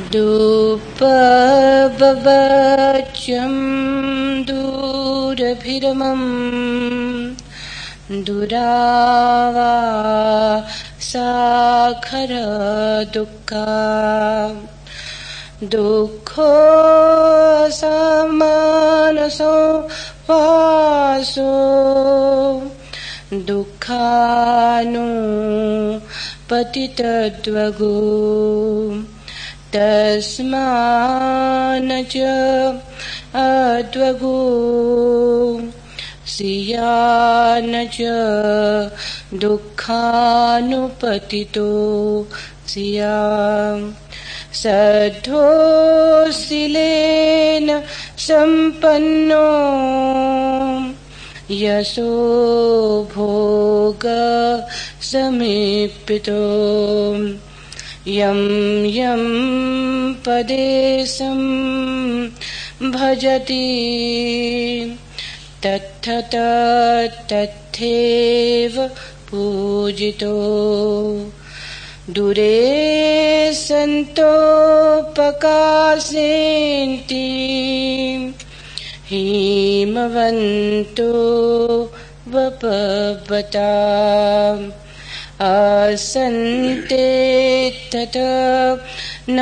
दूपबच्चं दूरभिरमम् दुरावा साखर दुःखा। दुःखो समानसो वासो। दुःखानु पतितद्वगो तस्मान च अद्वगो सियान च दुःखानुपतितो सिया सद्धोशिलेन सम्पन्नो यशो भोग समीपितो यं यं पदेशं भजति। तत्थत तथैव पूजितो। दूरे सन्तोपकाशेन्ति। हिमवन्तो वपवता। असन्ते तत न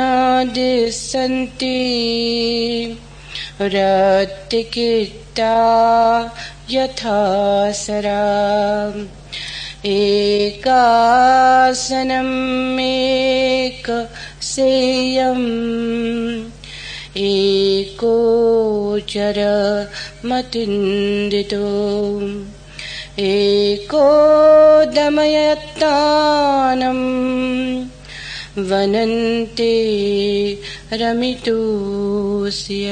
दिशन्ति रतिकिता यथा सरा। एकासनमेक सेयम्। एकोचर मतिन्दितो एको दमयत्तानम् वनन्ते रमितोऽस्य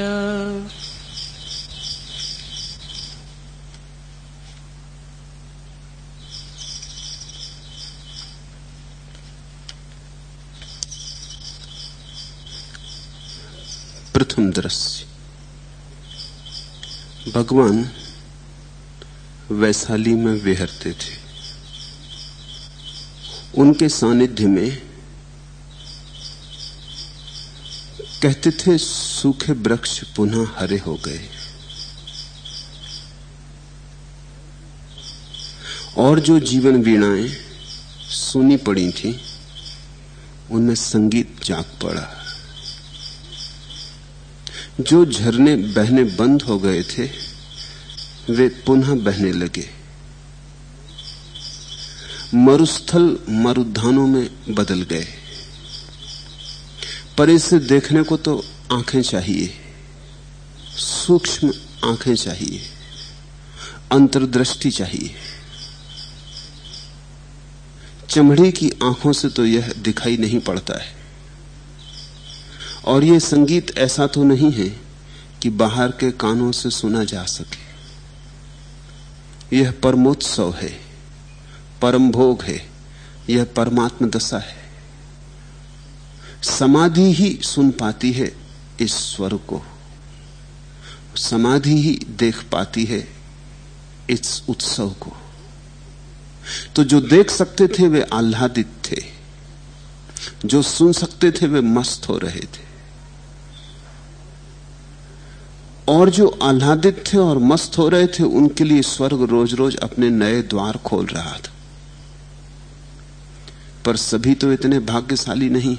प्रथम दृश्य। भगवान वैशाली में विहरते थे। उनके सानिध्य में कहते थे, सूखे वृक्ष पुनः हरे हो गए। और जो जीवन वीणाएँ सुनी पड़ी थी, उनमें संगीत जाग पड़ा। जो झरने बहने बंद हो गए थे वे पुनः बहने लगे। मरुस्थल मरुद्धानों में बदल गए। पर इसे देखने को तो आँखें चाहिए। सूक्ष्म आँखें चाहिए। अंतर्दृष्टि चाहिए। चमड़ी की आँखों से तो यह दिखाई नहीं पड़ता है। और यह संगीत ऐसा तो नहीं है कि बाहर के कानों से सुना जा सके। यह परमोत्सव है परम भोग है, यह परमात्म दशा है। समाधि ही सुन पाती है इस स्वर को। समाधि ही देख पाती है इस उत्सव को। तो जो देख सकते थे वे आह्लादित थे, जो सुन सकते थे वे मस्त हो रहे थे। और जो आह्लादित थे और मस्त हो रहे थे, उनके लिए स्वर्ग रोज रोज अपने नए द्वार खोल रहा था। पर सभी तो इतने भाग्यशाली नहीं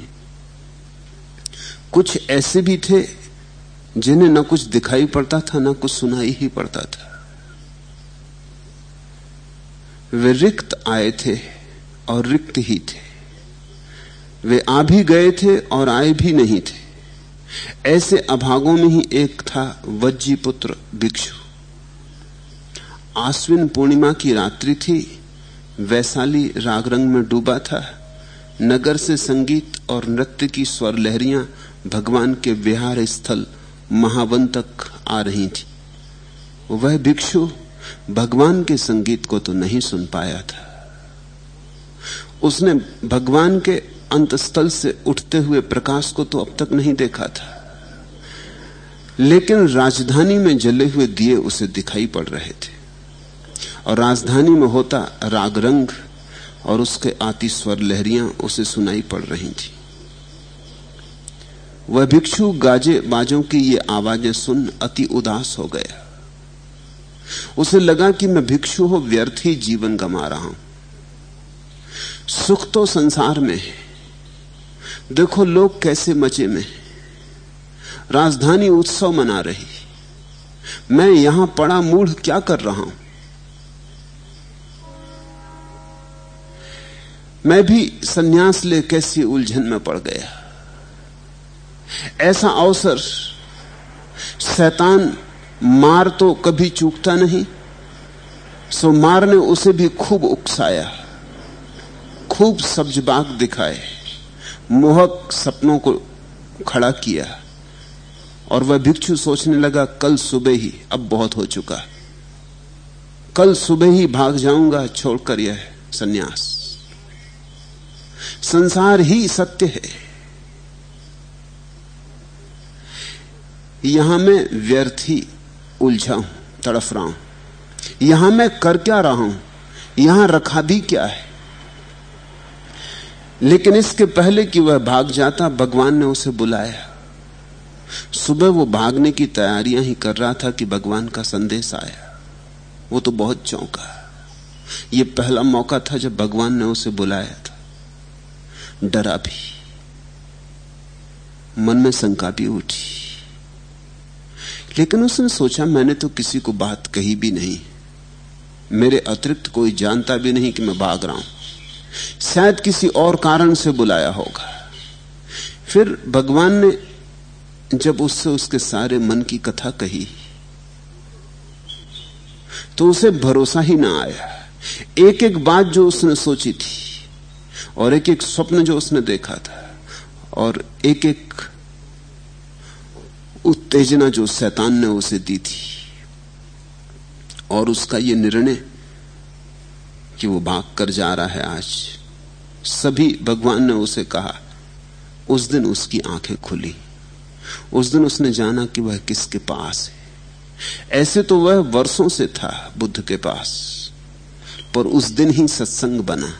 कुछ ऐसे भी थे जिन्हें न कुछ दिखाई पड़ता था, न कुछ सुनाई ही पड़ता था। वे रिक्त आए थे और रिक्त ही थे। वे आ भी गए थे और आए भी नहीं थे। ऐसे अभागों में ही एक था वज्जी पुत्र भिक्षु। आश्विन पूर्णिमा की रात्रि थी, वैशाली राग रंग में डूबा था। नगर से संगीत और नृत्य की स्वर लहरियाँ भगवान के विहार स्थल महावन तक आ रही थी। वह भिक्षु भगवान के संगीत को तो नहीं सुन पाया था। उसने भगवान के अंतस्थल से उठते हुए प्रकाश को तो अब तक नहीं देखा था। लेकिन राजधानी में जले हुए दिए उसे दिखाई पड़ रहे थे। और राजधानी में होता राग रंग और उसके आती स्वर लहरियाँ उसे सुनाई पड़ रही थी। वह भिक्षु गाजे बाजों की ये आवाज़ें सुन अति उदास हो गया। उसे लगा कि मैं भिक्षु हो, व्यर्थ ही जीवन गमा रहा हूँ। सुख तो संसार में है। देखो लोग कैसे मचे में राजधानी उत्सव मना रही मैं यहाँ पड़ा मूढ़ क्या कर रहा हूँ? मैं भी सन्यास ले कैसी उलझन में पड़ गया। ऐसा अवसर शैतान मार तो कभी चूकता नहीं, सो मार ने उसे भी खूब उकसाया, खूब सब्जबाग दिखाए। मोहक सपनों को खड़ा किया। और वह भिक्षु सोचने लगा, कल सुबह ही, अब बहुत हो चुका कल सुबह ही भाग जाऊँगा छोड़कर यह सन्यास। संसार ही सत्य है। यहाँ मैं व्यर्थ ही उलझा हूँ, तड़फ रहा हूँ। यहाँ मैं कर क्या रहा हूँ? यहाँ रखा भी क्या है? लेकिन इसके पहले कि वह भाग जाता, भगवान ने उसे बुलाया। सुबह वो भागने की तैयारियाँ ही कर रहा था कि भगवान का संदेश आया। वो तो बहुत चौंका। ये पहला मौका था जब भगवान ने उसे बुलाया था। डरा भी। मन में शंका भी उठी। लेकिन उसने सोचा, मैंने तो किसी को बात कही भी नहीं। मेरे अतिरिक्त कोई जानता भी नहीं कि मैं भाग रहा हूँ। शायद किसी और कारण से बुलाया होगा। फिर भगवान ने जब उससे उसके सारे मन की कथा कही तो उसे भरोसा ही ना आया। एक एक बात जो उसने सोची थी और एक एक स्वप्न जो उसने देखा था और एक एक उत्तेजना जो शैतान ने उसे दी थी और उसका यह निर्णय कि वो भाग कर जा रहा है आज। सभी भगवान ने उसे कहा, उस दिन उसकी आँखें खुली। उस दिन उसने जाना कि वह किसके पास है। ऐसे तो वह वर्षों से था बुद्ध के पास, पर उस दिन ही सत्संग बना।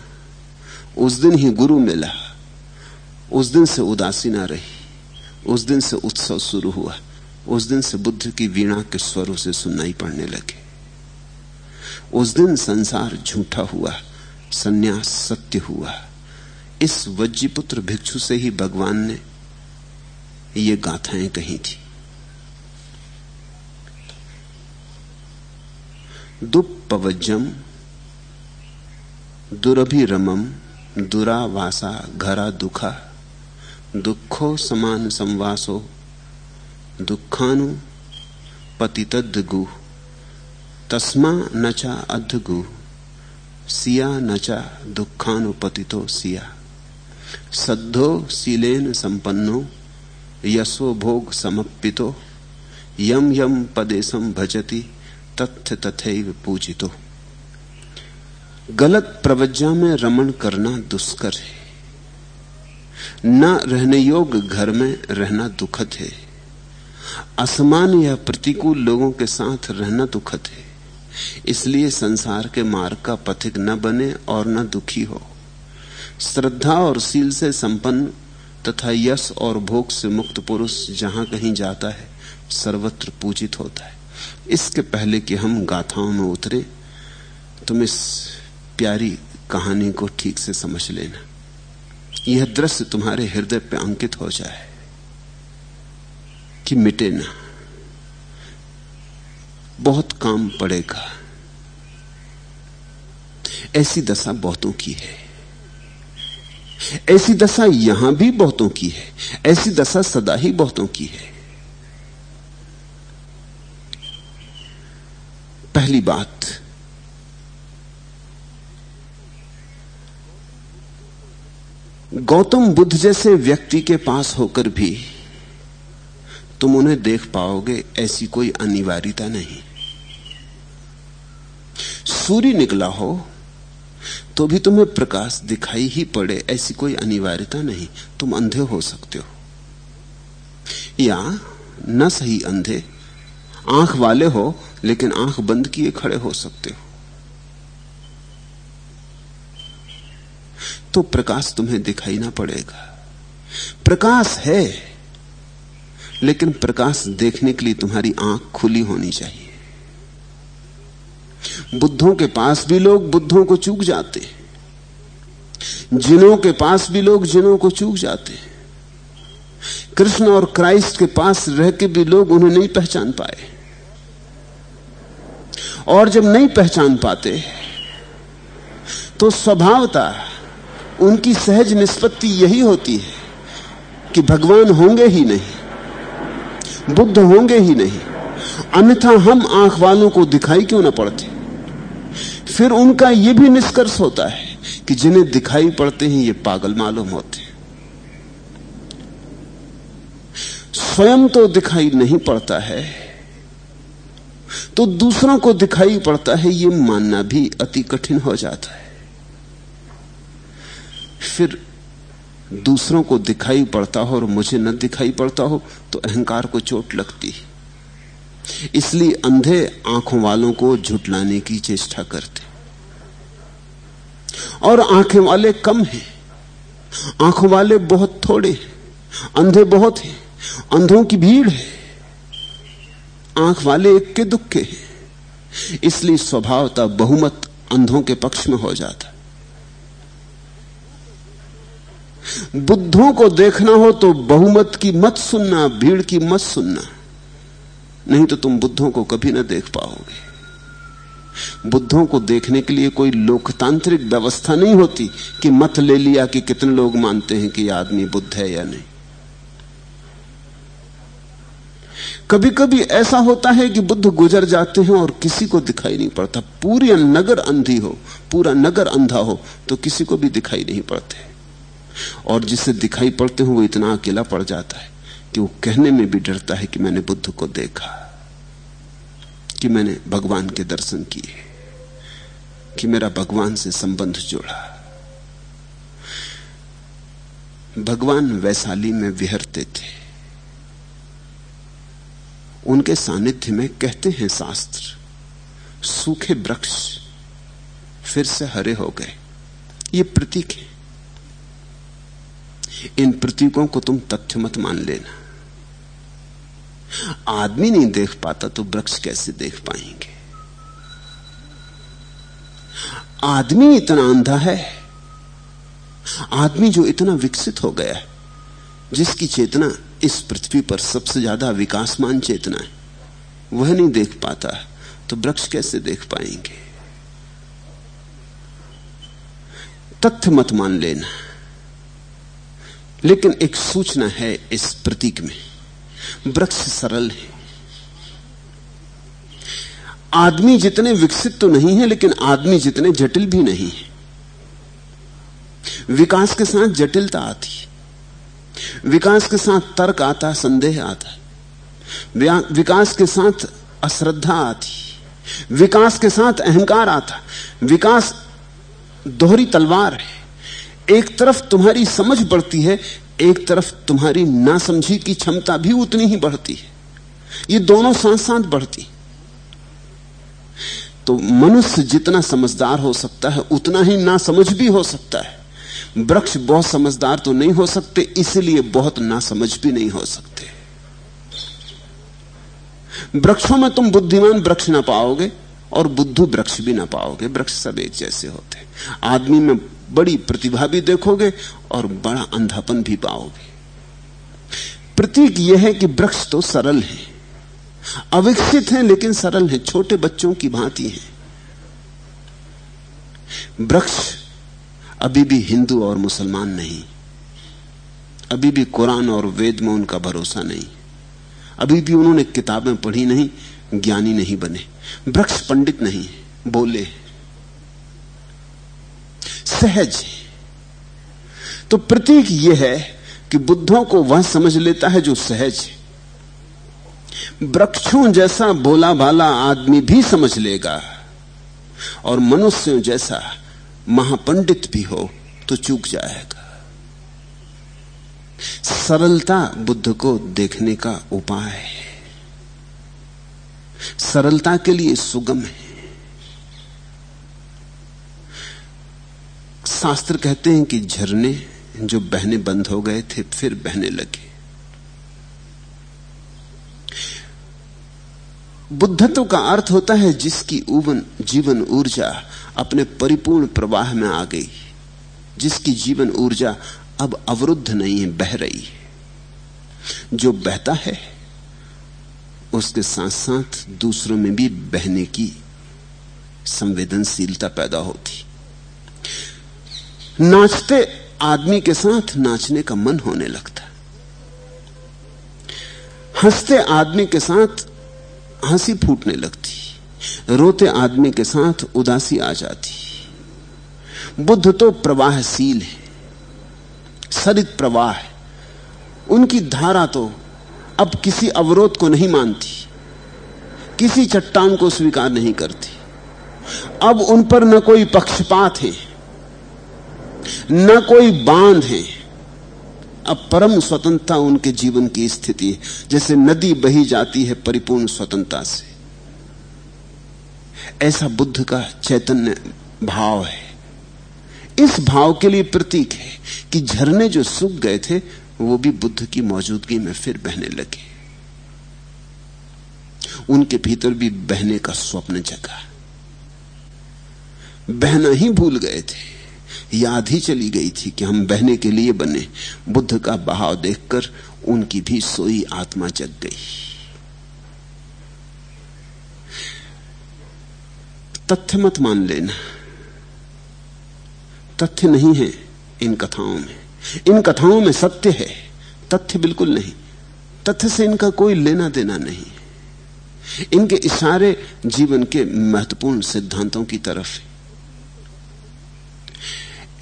उस दिन ही गुरु मिला। उस दिन से उदासी ना रही। उस दिन से उत्सव शुरू हुआ। उस दिन से बुद्ध की वीणा के स्वरों से सुनाई पड़ने लगे। उस दिन संसार झूठा हुआ, सन्यास सत्य हुआ। इस वज्जीपुत्र भिक्षु से ही भगवान ने ये गाथाएँ कही थी। दुपवज्जम दुरभिरमम, दुरावासा, घरा दुखा, दुखो समान संवासो, दुखानु पतितद्गु। तस्मा नचा अधगु, सिया नचा दुखानुपतितो सिया। सद्धो शीलेन संपन्नो यशो भोग समर्पितो यम यम पदेशम भजति, तथ्य तथैव पूजितो। गलत प्रवज्जा में रमण करना दुष्कर है। न रहने योग घर में रहना दुखद है। असमान या प्रतिकूल लोगों के साथ रहना दुखद है। इसलिए संसार के मार्ग का पथिक न बने और न दुखी हो। श्रद्धा और सील से संपन्न तथा यश और भोग से मुक्त पुरुष जहाँ कहीं जाता है, सर्वत्र पूजित होता है। इसके पहले कि हम गाथाओं में उतरे, तुम इस प्यारी कहानी को ठीक से समझ लेना। यह दृश्य तुम्हारे हृदय पे अंकित हो जाए कि मिटे ना। बहुत काम पड़ेगा। ऐसी दशा बहुतों की है। ऐसी दशा यहाँ भी बहुतों की है। ऐसी दशा सदा ही बहुतों की है। पहली बात, गौतम बुद्ध जैसे व्यक्ति के पास होकर भी तुम उन्हें देख पाओगे ऐसी कोई अनिवार्यता नहीं। सूर्य निकला हो तो भी तुम्हें प्रकाश दिखाई ही पड़े, ऐसी कोई अनिवार्यता नहीं। तुम अंधे हो सकते हो। या न सही अंधे, आँख वाले हो, लेकिन आँख बंद किए खड़े हो सकते हो। तो प्रकाश तुम्हें दिखाई ना पड़ेगा। प्रकाश है, लेकिन प्रकाश देखने के लिए तुम्हारी आँख खुली होनी चाहिए। बुद्धों के पास भी लोग बुद्धों को चूक जाते जिनों के पास भी लोग जिनों को चूक जाते कृष्ण और क्राइस्ट के पास रह के भी लोग उन्हें नहीं पहचान पाए। और जब नहीं पहचान पाते तो स्वभावता, उनकी सहज निष्पत्ति यही होती है कि भगवान होंगे ही नहीं, बुद्ध होंगे ही नहीं। अन्यथा हम आँख वालों को दिखाई क्यों ना पड़ते? फिर उनका यह भी निष्कर्ष होता है कि जिन्हें दिखाई पड़ते हैं, ये पागल मालूम होते स्वयं तो दिखाई नहीं पड़ता है तो दूसरों को दिखाई पड़ता है, ये मानना भी अति कठिन हो जाता है। फिर दूसरों को दिखाई पड़ता हो और मुझे न दिखाई पड़ता हो तो अहंकार को चोट लगती है। इसलिए अंधे आँखों वालों को झुटलाने की चेष्टा करते। और आँखें वाले कम हैं। आँखों वाले बहुत थोड़े हैं। अंधे बहुत हैं। अंधों की भीड़ है। आँख वाले एक के दुख के हैं। इसलिए स्वभावता बहुमत अंधों के पक्ष में हो जाता। बुद्धों को देखना हो तो बहुमत की मत सुनना, भीड़ की मत सुनना। नहीं तो तुम बुद्धों को कभी ना देख पाओगे। बुद्धों को देखने के लिए कोई लोकतांत्रिक व्यवस्था नहीं होती कि मत ले लिया कि कितने लोग मानते हैं कि आदमी बुद्ध है या नहीं। कभी कभी ऐसा होता है कि बुद्ध गुजर जाते हैं और किसी को दिखाई नहीं पड़ता। पूरी नगर अंधी हो, पूरा नगर अंधा हो तो किसी को भी दिखाई नहीं पड़ते। और जिसे दिखाई पड़ते हो, वो इतना अकेला पड़ जाता है। कि वो कहने में भी डरता है कि मैंने बुद्ध को देखा, कि मैंने भगवान के दर्शन किए, कि मेरा भगवान से संबंध जोड़ा। भगवान वैशाली में विहरते थे। उनके सानिध्य में कहते हैं शास्त्र, सूखे वृक्ष फिर से हरे हो गए। ये प्रतीक है। इन प्रतीकों को तुम तथ्य मत मान लेना। आदमी नहीं देख पाता तो वृक्ष कैसे देख पाएँगे? आदमी इतना अंधा है। आदमी जो इतना विकसित हो गया है, जिसकी चेतना इस पृथ्वी पर सबसे ज़्यादा विकासमान चेतना है, वह नहीं देख पाता तो वृक्ष कैसे देख पाएँगे? तथ्य मत मान लेना। लेकिन एक सूचना है इस प्रतीक में। वृक्ष सरल है। आदमी जितने विकसित तो नहीं है, लेकिन आदमी जितने जटिल भी नहीं है। विकास के साथ जटिलता आती है। विकास के साथ तर्क आता संदेह आता है। विकास के साथ अश्रद्धा आती विकास के साथ अहंकार आता विकास दोहरी तलवार है। एक तरफ़ तुम्हारी समझ बढ़ती है एक तरफ़ तुम्हारी नासमझी की क्षमता भी उतनी ही बढ़ती है। ये दोनों साथ साथ बढ़ती तो मनुष्य जितना समझदार हो सकता है, उतना ही नासमझ भी हो सकता है। वृक्ष बहुत समझदार तो नहीं हो सकते, इसलिए बहुत नासमझ भी नहीं हो सकते। वृक्षों में तुम बुद्धिमान वृक्ष ना पाओगे और बुद्धू वृक्ष भी ना पाओगे, वृक्ष सब एक जैसे होते आदमी में बड़ी प्रतिभा भी देखोगे और बड़ा अंधापन भी पाओगे। प्रतीक यह है कि वृक्ष तो सरल है। अविकसित है, लेकिन सरल है। छोटे बच्चों की भांति है। वृक्ष अभी भी हिंदू और मुसलमान नहीं। अभी भी कुरान और वेद में उनका भरोसा नहीं। अभी भी उन्होंने किताबें पढ़ी नहीं, ज्ञानी नहीं बने। वृक्ष पंडित नहीं, बोले सहज। है तो प्रतीक यह है कि बुद्धों को वह समझ लेता है जो सहज है। वृक्षों जैसा बोला भाला आदमी भी समझ लेगा और मनुष्यों जैसा महापंडित भी हो तो चूक जाएगा। सरलता बुद्ध को देखने का उपाय है। सरलता के लिए सुगम है। शास्त्र कहते हैं कि झरने जो बहने बंद हो गए थे, फिर बहने लगे। बुद्धत्व का अर्थ होता है जिसकी उवन, जीवन ऊर्जा अपने परिपूर्ण प्रवाह में आ गई। जिसकी जीवन ऊर्जा अब अवरुद्ध नहीं है, बह रही है। जो बहता है, उसके साथ साथ दूसरों में भी बहने की संवेदनशीलता पैदा होती। नाचते आदमी के साथ नाचने का मन होने लगता हँसते आदमी के साथ हँसी फूटने लगती रोते आदमी के साथ उदासी आ जाती बुद्ध तो प्रवाहशील है, सरित प्रवाह है। उनकी धारा तो अब किसी अवरोध को नहीं मानती, किसी चट्टान को स्वीकार नहीं करती। अब उन पर न कोई पक्षपात है। न कोई बाँध है। अब परम स्वतंत्रता उनके जीवन की स्थिति है, जैसे नदी बही जाती है परिपूर्ण स्वतंत्रता से। ऐसा बुद्ध का चैतन्य भाव है। इस भाव के लिए प्रतीक है कि झरने जो सूख गए थे, वो भी बुद्ध की मौजूदगी में फिर बहने लगे। उनके भीतर भी बहने का स्वप्न जगा। बहना ही भूल गए थे। याद ही चली गई थी कि हम बहने के लिए बने। बुद्ध का बहाव देखकर उनकी भी सोई आत्मा जग गई। तथ्य मत मान लेना। तथ्य नहीं है इन कथाओं में। इन कथाओं में सत्य है, तथ्य बिल्कुल नहीं। तथ्य से इनका कोई लेना देना नहीं। इनके इशारे जीवन के महत्वपूर्ण सिद्धांतों की तरफ़ है।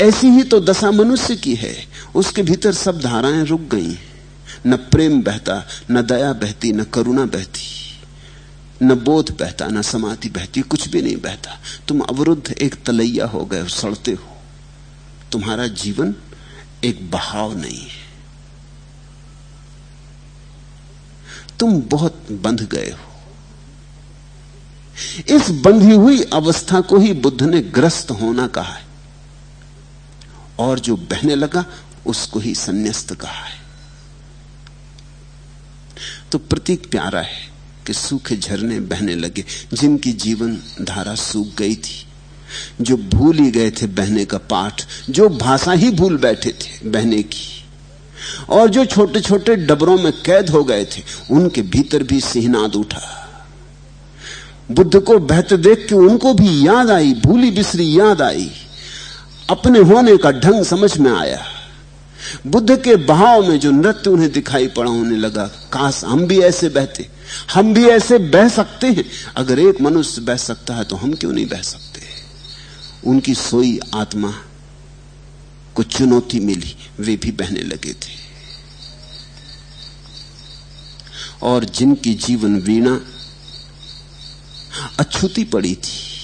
ऐसी ही तो दशा मनुष्य की है। उसके भीतर सब धाराएँ रुक गई। न प्रेम बहता, न दया बहती, न करुणा बहती। न बोध बहता, न समाधि बहती, कुछ भी नहीं बहता। तुम अवरुद्ध, एक तलैया हो गए सड़ते हो। तुम्हारा जीवन एक बहाव नहीं है। तुम बहुत बंध गए हो। इस बंधी हुई अवस्था को ही बुद्ध ने ग्रस्त होना कहा है। और जो बहने लगा, उसको ही संन्यास्त कहा है। तो प्रतीक प्यारा है कि सूखे झरने बहने लगे, जिनकी जीवन धारा सूख गई थी। जो भूल ही गए थे बहने का पाठ, जो भाषा ही भूल बैठे थे बहने की। और जो छोटे छोटे डबरों में कैद हो गए थे, उनके भीतर भी सिहनाद उठा। बुद्ध को बहते देख के उनको भी याद आई, भूली बिसरी याद आई। अपने होने का ढंग समझ में आया। बुद्ध के बहाव में जो नृत्य उन्हें दिखाई पड़ा होने लगा, काश हम भी ऐसे बहते, हम भी ऐसे बह सकते हैं। अगर एक मनुष्य बह सकता है तो हम क्यों नहीं बह सकते? उनकी सोई आत्मा को चुनौती मिली, वे भी बहने लगे थे। और जिनकी जीवन वीणा अछूती पड़ी थी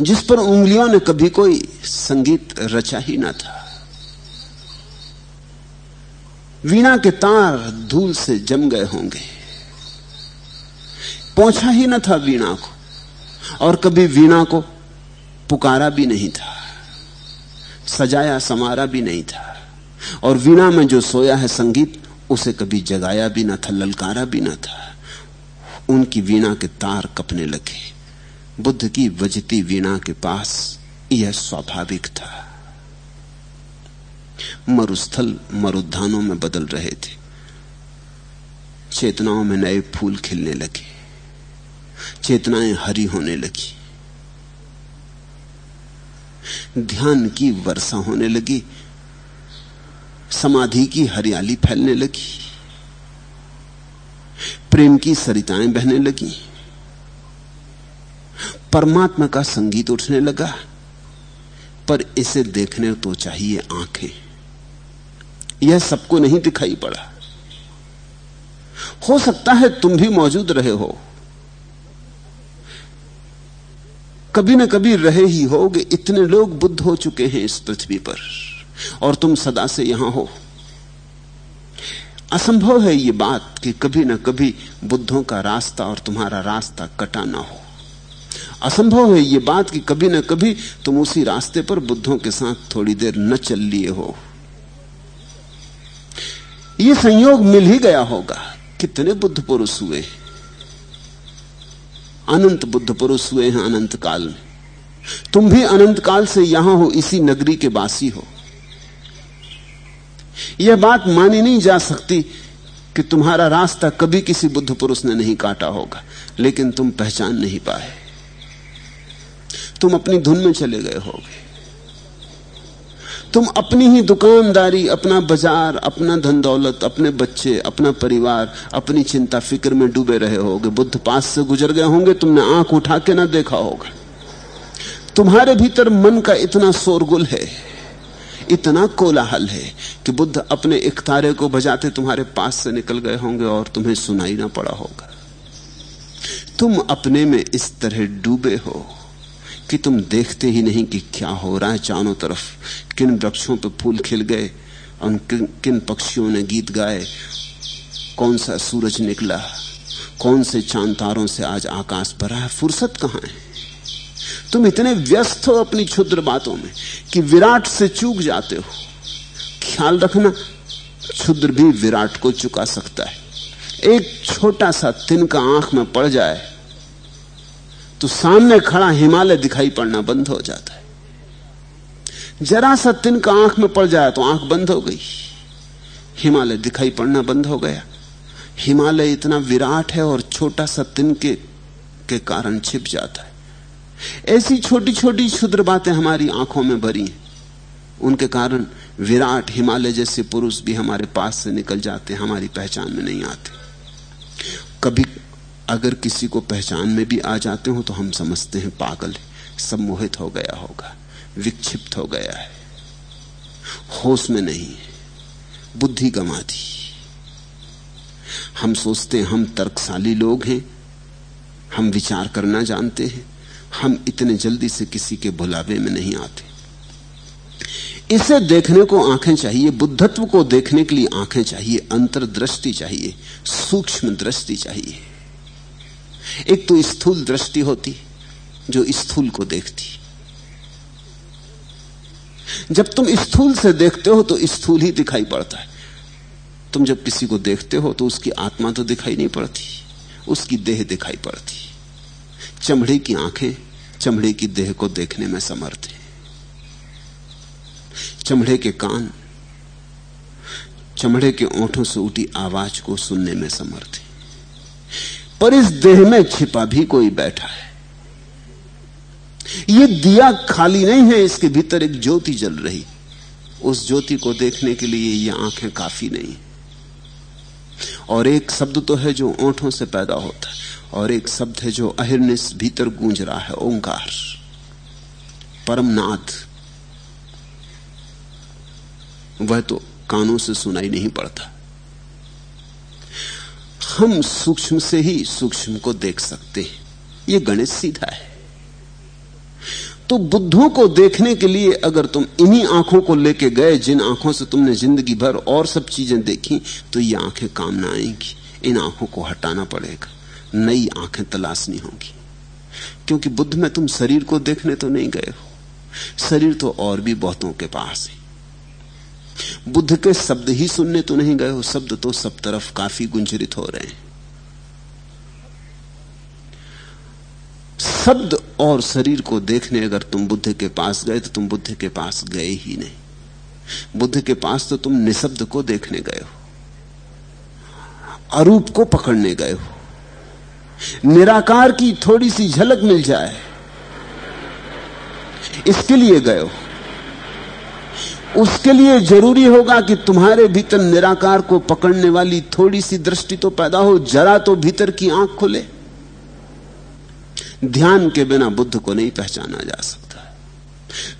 जिस पर उंगलियों ने कभी कोई संगीत रचा ही ना था। वीणा के तार धूल से जम गए होंगे। पहुँचा ही ना था वीणा को, और कभी वीणा को पुकारा भी नहीं था, सजाया समारा भी नहीं था, और वीणा में जो सोया है संगीत, उसे कभी जगाया भी ना था, ललकारा भी ना था। उनकी वीणा के तार कपने लगे। बुद्ध की वजती वीणा के पास यह स्वाभाविक था। मरुस्थल मरुद्धानों में बदल रहे थे। चेतनाओं में नए फूल खिलने लगे। चेतनाएँ हरी होने लगी। ध्यान की वर्षा होने लगी। समाधि की हरियाली फैलने लगी। प्रेम की सरिताएँ बहने लगी। परमात्मा का संगीत उठने लगा। पर इसे देखने तो चाहिए आँखें। यह सबको नहीं दिखाई पड़ा। हो सकता है तुम भी मौजूद रहे हो। कभी न कभी रहे ही होगे। इतने लोग बुद्ध हो चुके हैं इस पृथ्वी पर, और तुम सदा से यहाँ हो। असंभव है ये बात कि कभी ना कभी बुद्धों का रास्ता और तुम्हारा रास्ता कटा ना हो। असंभव है ये बात कि कभी ना कभी तुम उसी रास्ते पर बुद्धों के साथ थोड़ी देर न चल लिए हो। ये संयोग मिल ही गया होगा। कितने बुद्ध पुरुष हुए? अनंत बुद्ध पुरुष हुए हैं अनंत काल में। तुम भी अनंत काल से यहाँ हो, इसी नगरी के वासी हो। यह बात मानी नहीं जा सकती कि तुम्हारा रास्ता कभी किसी बुद्ध पुरुष ने नहीं काटा होगा, लेकिन तुम पहचान नहीं पाए। तुम अपनी धुन में चले गए होगे तुम अपनी ही दुकानदारी, अपना बाज़ार, अपना धन दौलत, अपने बच्चे, अपना परिवार, अपनी चिंता फ़िक्र में डूबे रहे होगे। बुद्ध पास से गुजर गए होंगे, तुमने आँख उठा के ना देखा होगा। तुम्हारे भीतर मन का इतना शोरगुल है, इतना कोलाहल है कि बुद्ध अपने एक तारे को बजाते तुम्हारे पास से निकल गए होंगे और तुम्हें सुनाई ना पड़ा होगा। तुम अपने में इस तरह डूबे हो। कि तुम देखते ही नहीं कि क्या हो रहा है चारों तरफ़। किन वृक्षों पर फूल खिल गए और किन, किन पक्षियों ने गीत गाए? कौन सा सूरज निकला? कौन से चाँद तारों से आज आकाश भरा है? फुर्सत कहाँ है? तुम इतने व्यस्त हो अपनी क्षुद्र बातों में कि विराट से चूक जाते हो। ख्याल रखना क्षुद्र भी विराट को चुका सकता है। एक छोटा सा तिनका आँख में पड़ जाए तो सामने खड़ा हिमालय दिखाई पड़ना बंद हो जाता है। जरा सा तिनका आँख में पड़ जाए तो आँख बंद हो गई। हिमालय दिखाई पड़ना बंद हो गया। हिमालय इतना विराट है और छोटा सा तिनके के कारण छिप जाता है। ऐसी छोटी छोटी क्षुद्र बातें हमारी आँखों में भरी हैं। उनके कारण विराट हिमालय जैसे पुरुष भी हमारे पास से निकल जाते हमारी पहचान में नहीं आते। कभी अगर किसी को पहचान में भी आ जाते हो तो हम समझते हैं पागल है। सम्मोहित हो गया होगा, विक्षिप्त हो गया है। होश में नहीं है, बुद्धि गमा दी हम सोचते हैं हम तर्कशाली लोग हैं, हम विचार करना जानते हैं, हम इतने जल्दी से किसी के भुलावे में नहीं आते। इसे देखने को आँखें चाहिए, बुद्धत्व को देखने के लिए आँखें चाहिए, अंतर्दृष्टि चाहिए, सूक्ष्म दृष्टि चाहिए। एक तो स्थूल दृष्टि होती, जो स्थूल को देखती। जब तुम स्थूल से देखते हो तो स्थूल ही दिखाई पड़ता है। तुम जब किसी को देखते हो तो उसकी आत्मा तो दिखाई नहीं पड़ती, उसकी देह दिखाई पड़ती। चमड़े की आँखें, चमड़े की देह को देखने में समर्थ है। चमड़े के कान, चमड़े के ओंठों से उठी आवाज़ को सुनने में समर्थ है। पर इस देह में छिपा भी कोई बैठा है। यह दिया खाली नहीं है, इसके भीतर एक ज्योति जल रही। उस ज्योति को देखने के लिए ये आँखें काफ़ी नहीं। और एक शब्द तो है जो ओंठों से पैदा होता है, और एक शब्द है जो अहिर्निश भीतर गूंज रहा है, ओंकार। परमनाथ। वह तो कानों से सुनाई नहीं पड़ता। हम सूक्ष्म से ही सूक्ष्म को देख सकते हैं। यह गणित सीधा है। तो बुद्धों को देखने के लिए अगर तुम इन्हीं आँखों को लेके गए, जिन आँखों से तुमने ज़िंदगी भर और सब चीज़ें देखी तो ये आँखें काम ना आएँगी। इन आँखों को हटाना पड़ेगा। नई आँखें तलाशनी होंगी। क्योंकि बुद्ध में तुम शरीर को देखने तो नहीं गए हो। शरीर तो और भी बहुतों के पास है। बुद्ध के शब्द ही सुनने तो नहीं गए हो, शब्द तो सब तरफ़ काफ़ी गुंजरित हो रहे हैं। शब्द और शरीर को देखने अगर तुम बुद्ध के पास गए तो तुम बुद्ध के पास गए ही नहीं। बुद्ध के पास तो तुम निशब्द को देखने गए हो, अरूप को पकड़ने गए हो। निराकार की थोड़ी सी झलक मिल जाए, इसके लिए गए हो। उसके लिए ज़रूरी होगा कि तुम्हारे भीतर निराकार को पकड़ने वाली थोड़ी सी दृष्टि तो पैदा हो, जरा तो भीतर की आँख खुले। ध्यान के बिना बुद्ध को नहीं पहचाना जा सकता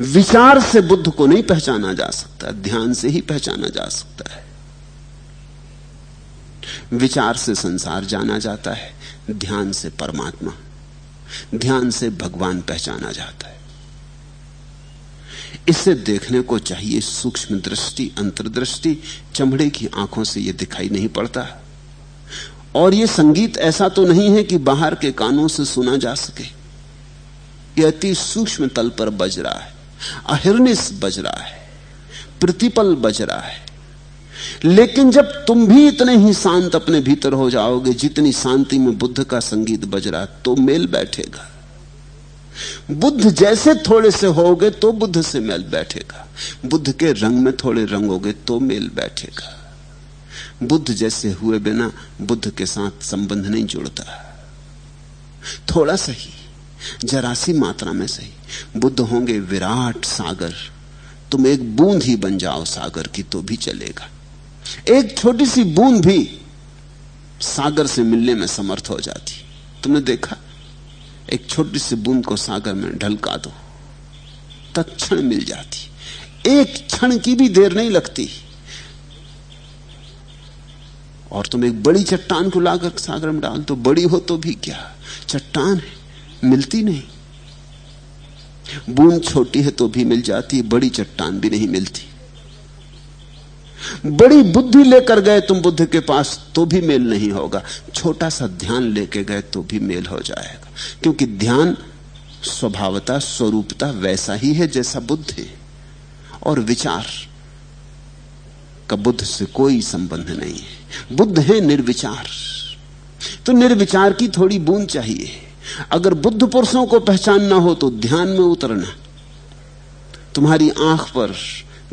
विचार से बुद्ध को नहीं पहचाना जा सकता ध्यान से ही पहचाना जा सकता है। विचार से संसार जाना जाता है, ध्यान से परमात्मा, ध्यान से भगवान पहचाना जाता है। इसे देखने को चाहिए सूक्ष्म दृष्टि, अंतर्दृष्टि, चमड़े की आँखों से यह दिखाई नहीं पड़ता। और यह संगीत ऐसा तो नहीं है कि बाहर के कानों से सुना जा सके। यह अति सूक्ष्म तल पर बज रहा है, अहिर्निस बज रहा है, प्रतिपल बज रहा है। लेकिन जब तुम भी इतने ही शांत अपने भीतर हो जाओगे, जितनी शांति में बुद्ध का संगीत बज रहा तो मेल बैठेगा। बुद्ध जैसे थोड़े से होगे तो बुद्ध से मेल बैठेगा। बुद्ध के रंग में थोड़े रंगोगे तो मेल बैठेगा। बुद्ध जैसे हुए बिना बुद्ध के साथ संबंध नहीं जुड़ता। थोड़ा सही जरासी मात्रा में सही। बुद्ध होंगे विराट सागर। तुम एक बूंद ही बन जाओ सागर की तो भी चलेगा। एक छोटी सी बूंद भी सागर से मिलने में समर्थ हो जाती। तुमने देखा? एक छोटी सी बूंद को सागर में ढलका दो तत्क्षण मिल जाती। एक क्षण की भी देर नहीं लगती। और तुम एक बड़ी चट्टान को लाकर सागर में डाल तो बड़ी हो तो भी क्या? चट्टान है, मिलती नहीं। बूंद छोटी है तो भी मिल जाती, बड़ी चट्टान भी नहीं मिलती। बड़ी बुद्धि लेकर गए तुम बुद्ध के पास तो भी मेल नहीं होगा। छोटा सा ध्यान लेके गए तो भी मेल हो जाएगा। क्योंकि ध्यान स्वभावता, स्वरूपता वैसा ही है जैसा बुद्ध है। और विचार का बुद्ध से कोई संबंध नहीं है। बुद्ध है निर्विचार। तो निर्विचार की थोड़ी बूंद चाहिए। अगर बुद्ध पुरुषों को पहचानना हो तो ध्यान में उतरना। तुम्हारी आँख पर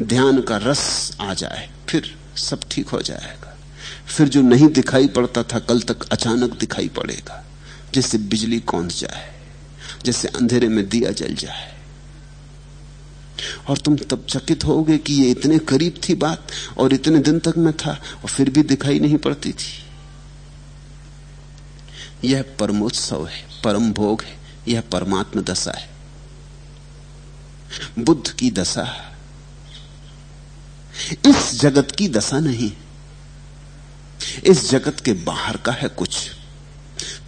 ध्यान का रस आ जाए, फिर सब ठीक हो जाएगा। फिर जो नहीं दिखाई पड़ता था, कल तक अचानक दिखाई पड़ेगा। जैसे बिजली कौंध जाए जैसे अंधेरे में दिया जल जाए। और तुम तब चकित होगे कि ये इतने करीब थी बात, और इतने दिन तक मैं था, और फिर भी दिखाई नहीं पड़ती थी। यह परमोत्सव है, परम भोग है, यह परमात्म दशा है। बुद्ध की दशा। इस जगत की दशा नहीं। इस जगत के बाहर का है कुछ।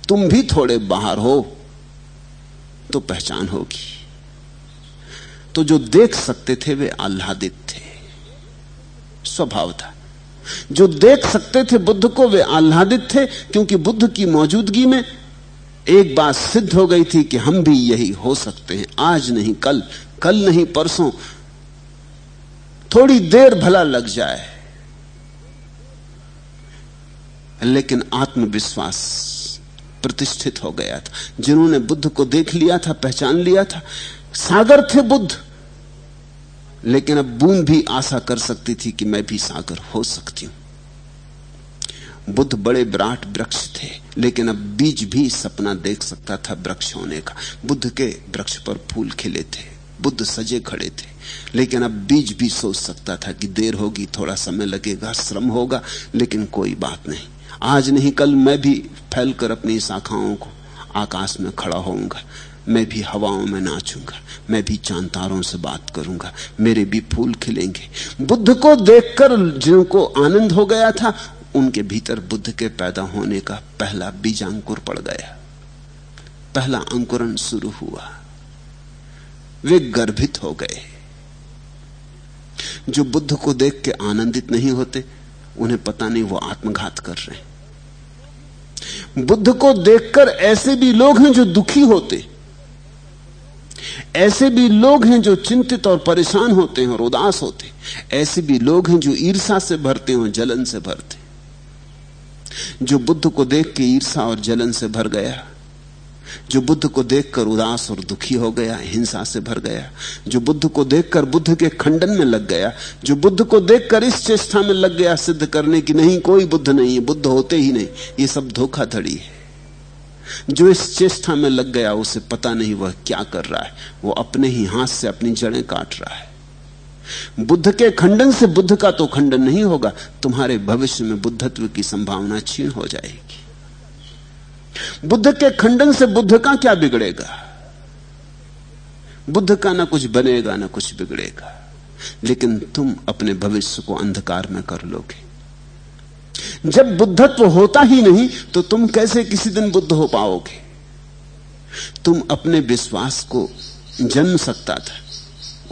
तुम भी थोड़े बाहर हो तो पहचान होगी। तो जो देख सकते थे, वे आह्लादित थे। स्वभाव था। जो देख सकते थे बुद्ध को, वे आह्लादित थे, क्योंकि बुद्ध की मौजूदगी में एक बात सिद्ध हो गई थी कि हम भी यही हो सकते हैं। आज नहीं, कल कल नहीं, परसों। थोड़ी देर भला लग जाए। लेकिन आत्मविश्वास प्रतिष्ठित हो गया था। जिन्होंने बुद्ध को देख लिया था, पहचान लिया था, सागर थे बुद्ध। लेकिन अब बूंद भी आशा कर सकती थी कि मैं भी सागर हो सकती हूँ। बुद्ध बड़े विराट वृक्ष थे, लेकिन अब बीज भी सपना देख सकता था वृक्ष होने का। बुद्ध के वृक्ष पर फूल खिले थे, बुद्ध सजे खड़े थे। लेकिन अब बीज भी सोच सकता था कि देर होगी, थोड़ा समय लगेगा, श्रम होगा, लेकिन कोई बात नहीं। आज नहीं, कल मैं भी फैलकर अपनी शाखाओं को आकाश में खड़ा होऊँगा। मैं भी हवाओं में नाचूँगा। मैं भी चांतारों से बात करूँगा। मेरे भी फूल खिलेंगे। बुद्ध को देखकर जिनको आनंद हो गया था, उनके भीतर बुद्ध के पैदा होने का पहला बीजांकुर पड़ गया। पहला अंकुरन शुरू हुआ। वे गर्भित हो गए। जो बुद्ध को देख के आनंदित नहीं होते, उन्हें पता नहीं वो आत्मघात कर रहे हैं। बुद्ध को देखकर ऐसे भी लोग हैं जो दुखी होते। ऐसे भी लोग हैं जो चिंतित और परेशान होते हैं और उदास होते। ऐसे भी लोग हैं जो ईर्षा से भरते हैं जलन से भरते। जो बुद्ध को देख के ईर्षा और जलन से भर गया। जो बुद्ध को देखकर उदास और दुखी हो गया, हिंसा से भर गया, जो बुद्ध को देखकर बुद्ध के खंडन में लग गया, जो बुद्ध को देखकर इस चेष्टा में लग गया सिद्ध करने की नहीं, कोई बुद्ध नहीं है, बुद्ध होते ही नहीं, ये सब धोखाधड़ी है। जो इस चेष्टा में लग गया, उसे पता नहीं वह क्या कर रहा है, वो अपने ही हाथ से अपनी जड़ें काट रहा है। बुद्ध के खंडन से बुद्ध का तो खंडन नहीं होगा, तुम्हारे भविष्य में बुद्धत्व की संभावना छीन हो जाएगी। बुद्ध के खंडन से बुद्ध का क्या बिगड़ेगा? बुद्ध का ना कुछ बनेगा, ना कुछ बिगड़ेगा। लेकिन तुम अपने भविष्य को अंधकार में कर लोगे। जब बुद्धत्व होता ही नहीं तो तुम कैसे किसी दिन बुद्ध हो पाओगे? तुम अपने विश्वास को जन्म सकता था,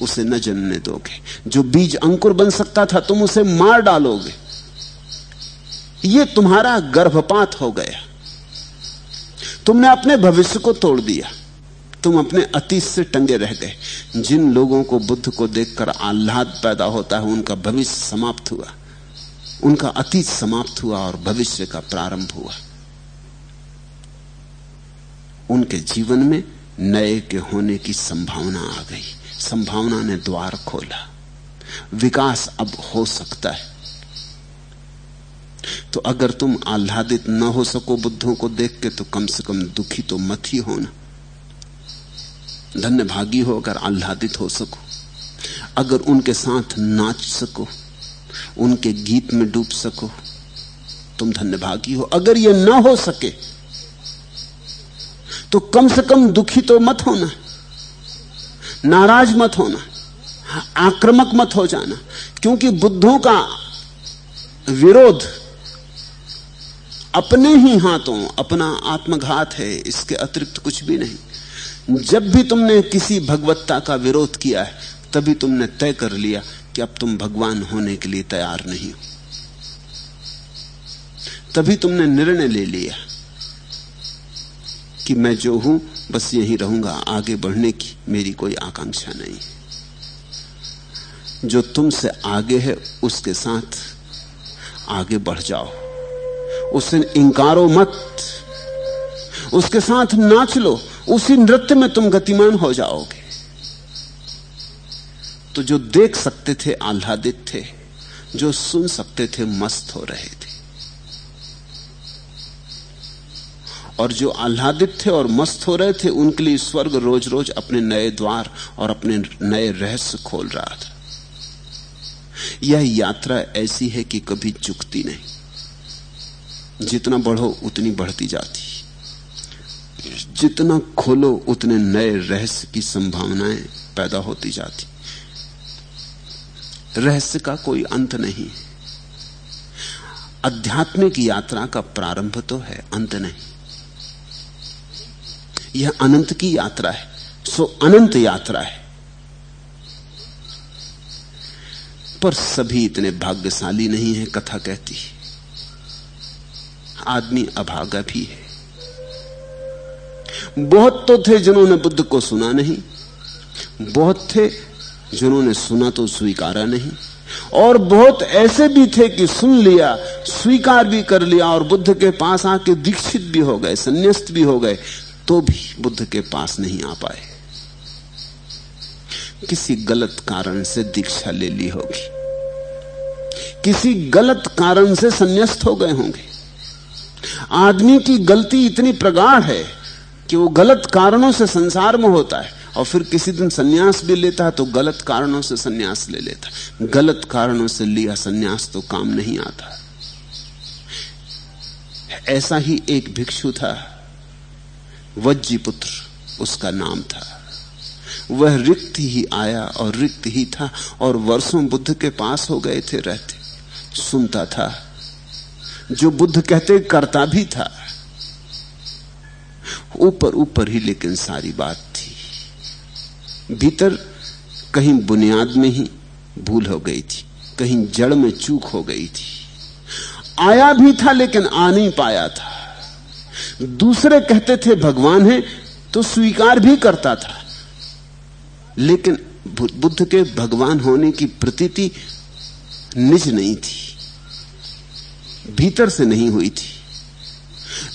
उसे न जन्मने दोगे। जो बीज अंकुर बन सकता था, तुम उसे मार डालोगे। यह तुम्हारा गर्भपात हो गया। तुमने अपने भविष्य को तोड़ दिया। तुम अपने अतीत से टंगे रह गए। जिन लोगों को बुद्ध को देखकर आह्लाद पैदा होता है, उनका भविष्य समाप्त हुआ। उनका अतीत समाप्त हुआ और भविष्य का प्रारंभ हुआ। उनके जीवन में नए के होने की संभावना आ गई। संभावना ने द्वार खोला। विकास अब हो सकता है। तो अगर तुम आह्लादित न हो सको बुद्धों को देख के तो कम से कम दुखी तो मत ही होना। धन्य भागी हो अगर आह्लादित हो सको। अगर उनके साथ नाच सको, उनके गीत में डूब सको, तुम धन्य भागी हो। अगर यह ना हो सके तो कम से कम दुखी तो मत होना। नाराज़ मत होना। आक्रामक मत हो जाना। क्योंकि बुद्धों का विरोध अपने ही हाथों अपना आत्मघात है, इसके अतिरिक्त कुछ भी नहीं। जब भी तुमने किसी भगवत्ता का विरोध किया है, तभी तुमने तय कर लिया कि अब तुम भगवान होने के लिए तैयार नहीं हो। तभी तुमने निर्णय ले लिया कि मैं जो हूँ, बस यहीं रहूँगा, आगे बढ़ने की मेरी कोई आकांक्षा नहीं। जो तुमसे आगे है, उसके साथ आगे बढ़ जाओ। उससे इंकारो मत। उसके साथ नाच लो। उसी नृत्य में तुम गतिमान हो जाओगे। तो जो देख सकते थे, आह्लादित थे। जो सुन सकते थे, मस्त हो रहे थे। और जो आह्लादित थे और मस्त हो रहे थे, उनके लिए स्वर्ग रोज रोज अपने नए द्वार और अपने नए रहस्य खोल रहा था। यह यात्रा ऐसी है कि कभी चुकती नहीं। जितना बढ़ो, उतनी बढ़ती जाती। जितना खोलो, उतने नए रहस्य की संभावनाएँ पैदा होती जाती। रहस्य का कोई अंत नहीं। आध्यात्मिक यात्रा का प्रारंभ तो है, अंत नहीं। यह अनंत की यात्रा है, सो अनंत यात्रा है। पर सभी इतने भाग्यशाली नहीं है, कथा कहती। आदमी अभागा भी है। बहुत तो थे जिन्होंने बुद्ध को सुना नहीं, बहुत थे जिन्होंने सुना तो स्वीकारा नहीं, और बहुत ऐसे भी थे कि सुन लिया, स्वीकार भी कर लिया और बुद्ध के पास आके दीक्षित भी हो गए, संन्यास्त भी हो गए तो भी बुद्ध के पास नहीं आ पाए। किसी गलत कारण से दीक्षा ले ली होगी, किसी गलत कारण से संन्यास्त हो गए होंगे। आदमी की गलती इतनी प्रगाढ़ है कि वो गलत कारणों से संसार में होता है और फिर किसी दिन सन्यास भी लेता है तो गलत कारणों से सन्यास ले लेता है। गलत कारणों से लिया सन्यास तो काम नहीं आता। ऐसा ही एक भिक्षु था वज्जी पुत्र उसका नाम था। वह रिक्त ही आया और रिक्त ही था और वर्षों बुद्ध के पास हो गए थे, रहते, सुनता था। जो बुद्ध कहते करता भी था। ऊपर ऊपर ही लेकिन सारी बात थी। भीतर कहीं बुनियाद में ही भूल हो गई थी, कहीं जड़ में चूक हो गई थी। आया भी था लेकिन आ नहीं पाया था। दूसरे कहते थे, भगवान है तो स्वीकार भी करता था। लेकिन बुद्ध के भगवान होने की प्रतीति निज नहीं थी। भीतर से नहीं हुई थी।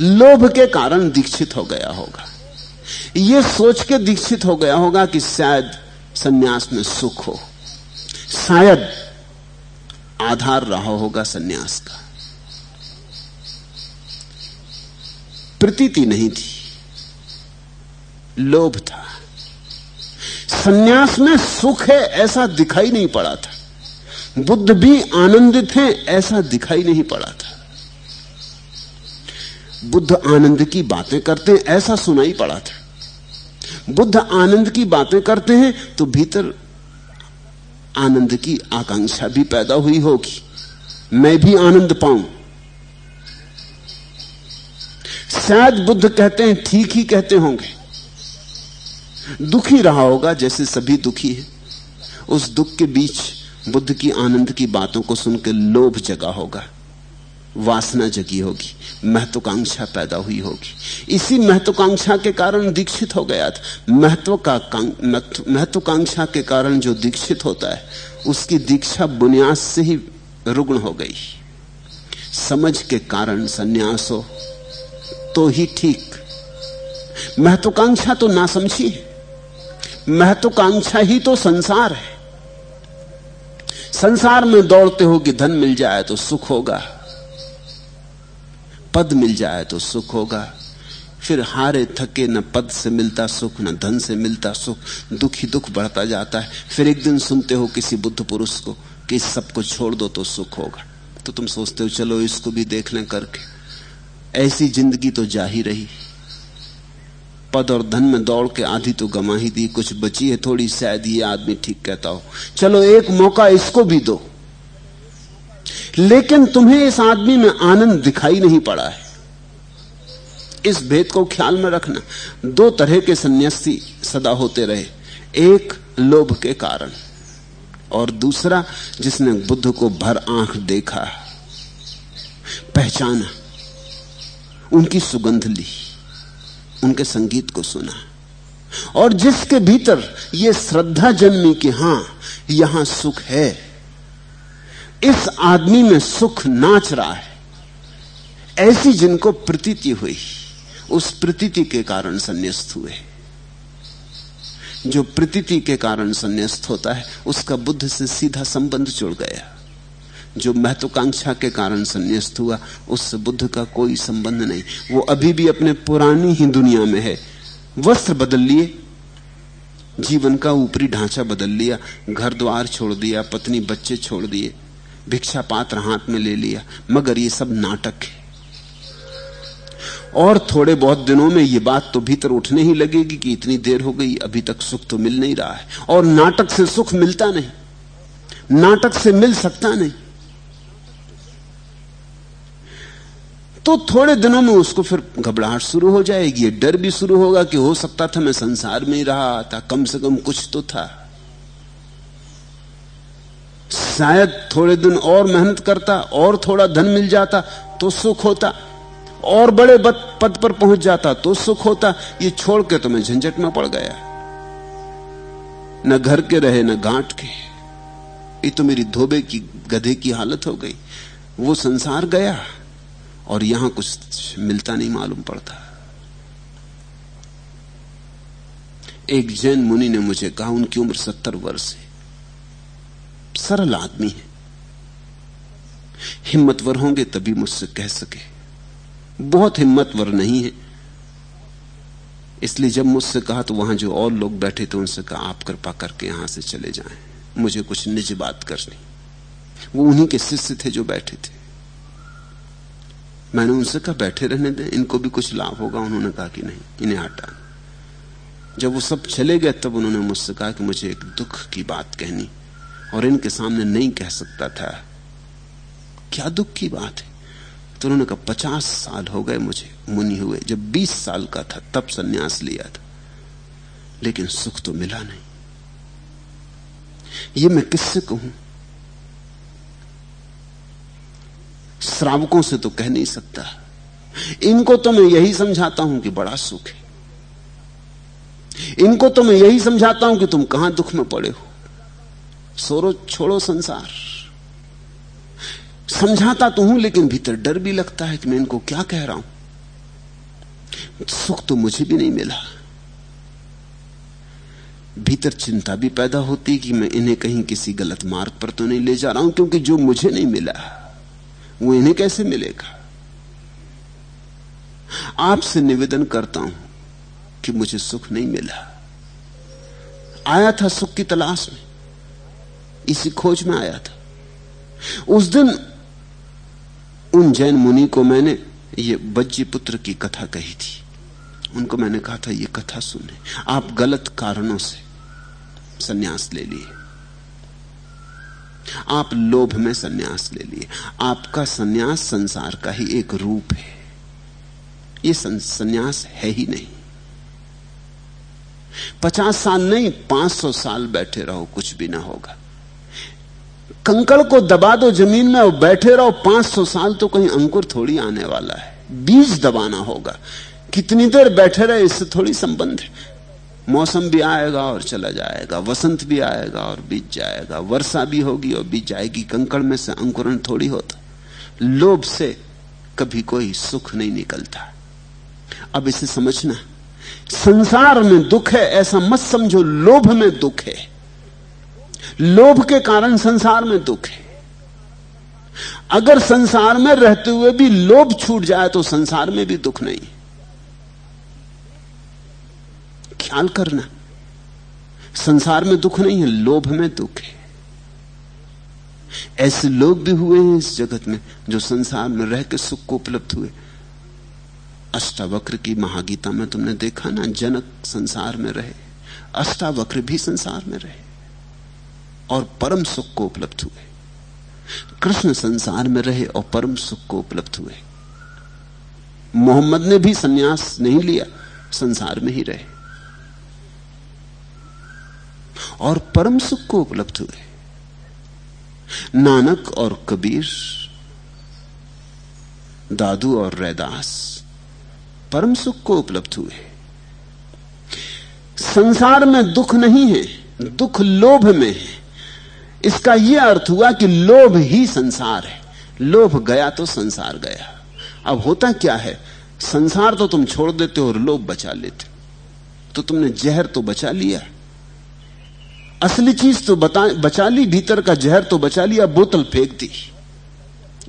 लोभ के कारण दीक्षित हो गया होगा। यह सोच के दीक्षित हो गया होगा कि शायद सन्यास में सुख हो। शायद आधार रहा होगा सन्यास का। प्रतीति नहीं थी। लोभ था। सन्यास में सुख है ऐसा दिखाई नहीं पड़ा था। बुद्ध भी आनंदित हैं, ऐसा दिखाई नहीं पड़ा था। बुद्ध आनंद की बातें करते हैं, ऐसा सुनाई पड़ा था। बुद्ध आनंद की बातें करते हैं तो भीतर आनंद की आकांक्षा भी पैदा हुई होगी। मैं भी आनंद पाऊँ। शायद बुद्ध कहते हैं, ठीक ही कहते होंगे। दुखी रहा होगा, जैसे सभी दुखी है। उस दुख के बीच बुद्ध की आनंद की बातों को सुनकर लोभ जगा होगा। वासना जगी होगी, महत्वाकांक्षा पैदा हुई होगी। इसी महत्वाकांक्षा के कारण दीक्षित हो गया था। महत्व का महत्वाकांक्षा के कारण जो दीक्षित होता है, उसकी दीक्षा बुनियाद से ही रुग्ण हो गई। समझ के कारण संन्यास हो तो ही ठीक। महत्वाकांक्षा तो ना समझी महत्वाकांक्षा ही तो संसार है। संसार में दौड़ते हो कि धन मिल जाए तो सुख होगा, पद मिल जाए तो सुख होगा। फिर हारे थके न पद से मिलता सुख, न धन से मिलता सुख, दुख ही दुख बढ़ता जाता है। फिर एक दिन सुनते हो किसी बुद्ध पुरुष को कि सबको छोड़ दो तो सुख होगा। तो तुम सोचते हो, चलो इसको भी देख लें करके। ऐसी ज़िंदगी तो जा ही रही। पद और धन में दौड़ के आधी तो गमा ही दी, कुछ बची है थोड़ी, शायद ये आदमी ठीक कहता हो। चलो एक मौका इसको भी दो। लेकिन तुम्हें इस आदमी में आनंद दिखाई नहीं पड़ा है। इस भेद को ख्याल में रखना। दो तरह के सन्यासी सदा होते रहे। एक लोभ के कारण और दूसरा जिसने बुद्ध को भर आँख देखा, पहचाना, उनकी सुगंध ली। उनके संगीत को सुना। और जिसके भीतर यह श्रद्धा जन्मी कि हाँ, यहाँ सुख है। इस आदमी में सुख नाच रहा है। ऐसी जिनको प्रतीति हुई, उस प्रतीति के कारण संन्यास्त हुए। जो प्रतीति के कारण संन्यास्त होता है, उसका बुद्ध से सीधा संबंध जुड़ गया। जो महत्वाकांक्षा के कारण संन्यास्त हुआ उससे बुद्ध का कोई संबंध नहीं। वो अभी भी अपने पुरानी ही दुनिया में है। वस्त्र बदल लिए, जीवन का ऊपरी ढांचा बदल लिया, घर द्वार छोड़ दिया, पत्नी, बच्चे छोड़ दिए, भिक्षा पात्र हाथ में ले लिया, मगर ये सब नाटक है। और थोड़े बहुत दिनों में ये बात तो भीतर उठने ही लगेगी कि इतनी देर हो गई, अभी तक सुख तो मिल नहीं रहा है। और नाटक से सुख मिलता नहीं। नाटक से मिल सकता नहीं। तो थोड़े दिनों में उसको फिर घबराहट शुरू हो जाएगी डर भी शुरू होगा कि हो सकता था मैं संसार में ही रहा था, कम से कम कुछ तो था। शायद थोड़े दिन और मेहनत करता, और थोड़ा धन मिल जाता तो सुख होता, और बड़े पद पर पहुँच जाता तो सुख होता, ये छोड़ के तो मैं झंझट में पड़ गया। न घर के रहे, न गांठ के। ये तो मेरी धोबे की, गधे की हालत हो गई। वो संसार गया। और यहाँ कुछ मिलता नहीं, मालूम पड़ता। एक जैन मुनि ने मुझे कहा, उनकी उम्र सत्तर वर्ष है। सरल आदमी है। हिम्मतवर होंगे तभी मुझसे कह सके। बहुत हिम्मतवर नहीं है। इसलिए जब मुझसे कहा तो वहाँ जो और लोग बैठे थे, उनसे कहा, आप कृपा करके यहाँ से चले जाएँ। मुझे कुछ निज बात करनी। वो उन्हीं के शिष्य थे जो बैठे थे। मैंने उनसे कहा, बैठे रहने दें, इनको भी कुछ लाभ होगा। उन्होंने कहा कि नहीं, इन्हें हटा जब वो सब चले गए, तब उन्होंने मुझसे कहा कि मुझे एक दुख की बात कहनी, और इनके सामने नहीं कह सकता था। क्या दुख की बात है? तो उन्होंने कहा, पचास साल हो गए मुझे मुनि हुए, जब बीस साल का था, तब सन्यास लिया था, लेकिन सुख तो मिला नहीं। ये मैं किससे कहूँ? श्रावकों से तो कह नहीं सकता। इनको तो मैं यही समझाता हूँ कि बड़ा सुख है। इनको तो मैं यही समझाता हूँ कि तुम कहाँ दुख में पड़े हो। सोरो छोड़ो संसार। समझाता तो हूँ, लेकिन भीतर डर भी लगता है कि मैं इनको क्या कह रहा हूँ। सुख तो मुझे भी नहीं मिला। भीतर चिंता भी पैदा होती कि मैं इन्हें कहीं किसी गलत मार्ग पर तो नहीं ले जा रहा हूँ, क्योंकि जो मुझे नहीं मिला। वो इन्हें कैसे मिलेगा? आपसे निवेदन करता हूँ कि मुझे सुख नहीं मिला। आया था सुख की तलाश में। इसी खोज में आया था। उस दिन उन जैन मुनि को मैंने ये बज्जी पुत्र की कथा कही थी। उनको मैंने कहा था, ये कथा सुने। आप गलत कारणों से सन्यास ले लिए। आप लोभ में सन्यास ले लिए। आपका सन्यास संसार का ही एक रूप है। ये सन्यास है ही नहीं। पचास साल नहीं, पाँच सौ साल बैठे रहो, कुछ भी ना होगा। कंकड़ को दबा दो ज़मीन में और बैठे रहो, पाँच सौ साल तो कहीं अंकुर थोड़ी आने वाला है। बीज दबाना होगा। कितनी देर बैठे रहे, इससे थोड़ी संबंध है। मौसम भी आएगा और चला जाएगा, वसंत भी आएगा और बीत जाएगा, वर्षा भी होगी और बीत जाएगी, कंकड़ में से अंकुरण थोड़ी होता। लोभ से कभी कोई सुख नहीं निकलता। अब इसे समझना, संसार में दुख है, ऐसा मत समझो, लोभ में दुख है। लोभ के कारण संसार में दुख है। अगर संसार में रहते हुए भी लोभ छूट जाए तो संसार में भी दुख नहीं। ख्याल करना। संसार में दुख नहीं है, लोभ में दुख है। ऐसे लोग भी हुए हैं इस जगत में, जो संसार में रह के सुख को उपलब्ध हुए। अष्टावक्र की महागीता में तुमने देखा ना, जनक संसार में रहे। अष्टावक्र भी संसार में रहे और परम सुख को उपलब्ध हुए। कृष्ण संसार में रहे और परम सुख को उपलब्ध हुए। मोहम्मद ने भी सन्यास नहीं लिया, संसार में ही रहे। और परम सुख को उपलब्ध हुए नानक और कबीर, दादू और रैदास परम सुख को उपलब्ध हुए संसार में दुख नहीं है, दुख लोभ में है। इसका यह अर्थ हुआ कि लोभ ही संसार है। लोभ गया तो संसार गया। अब होता क्या है? संसार तो तुम छोड़ देते हो और लोभ बचा लेते हो। तो तुमने जहर तो बचा लिया। असली चीज़ तो बता, बचा ली, भीतर का जहर तो बचा लिया, बोतल फेंक दी।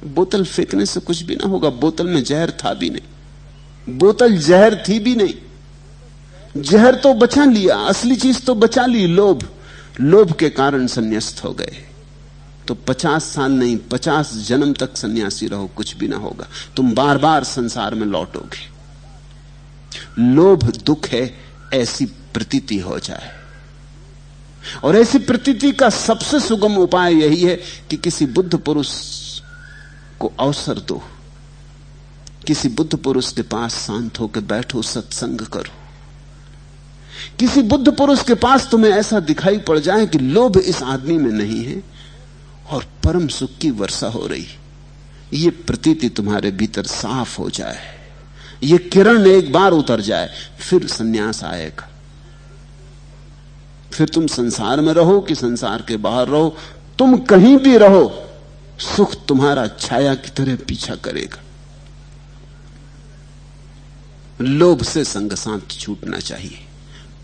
बोतल फेंकने से कुछ भी ना होगा, बोतल में जहर था भी नहीं। बोतल जहर थी भी नहीं। जहर तो बचा लिया, असली चीज़ तो बचा ली, लोभ। लोभ के कारण संन्यास्त हो गए। तो पचास साल नहीं, पचास जन्म तक सन्यासी रहो, कुछ भी ना होगा। तुम बार बार संसार में लौटोगे। लोभ दुख है, ऐसी प्रतीति हो जाए। और ऐसी प्रतीति का सबसे सुगम उपाय यही है कि किसी बुद्ध पुरुष को अवसर दो। किसी बुद्ध पुरुष के पास शांत होकर बैठो, सत्संग करो। किसी बुद्ध पुरुष के पास तुम्हें ऐसा दिखाई पड़ जाए कि लोभ इस आदमी में नहीं है और परम सुख की वर्षा हो रही। ये प्रतीति तुम्हारे भीतर साफ़ हो जाए। ये किरण एक बार उतर जाए, फिर सन्यास आएगा। फिर तुम संसार में रहो कि संसार के बाहर रहो। तुम कहीं भी रहो, सुख तुम्हारा छाया की तरह पीछा करेगा। लोभ से संग साथ छूटना चाहिए।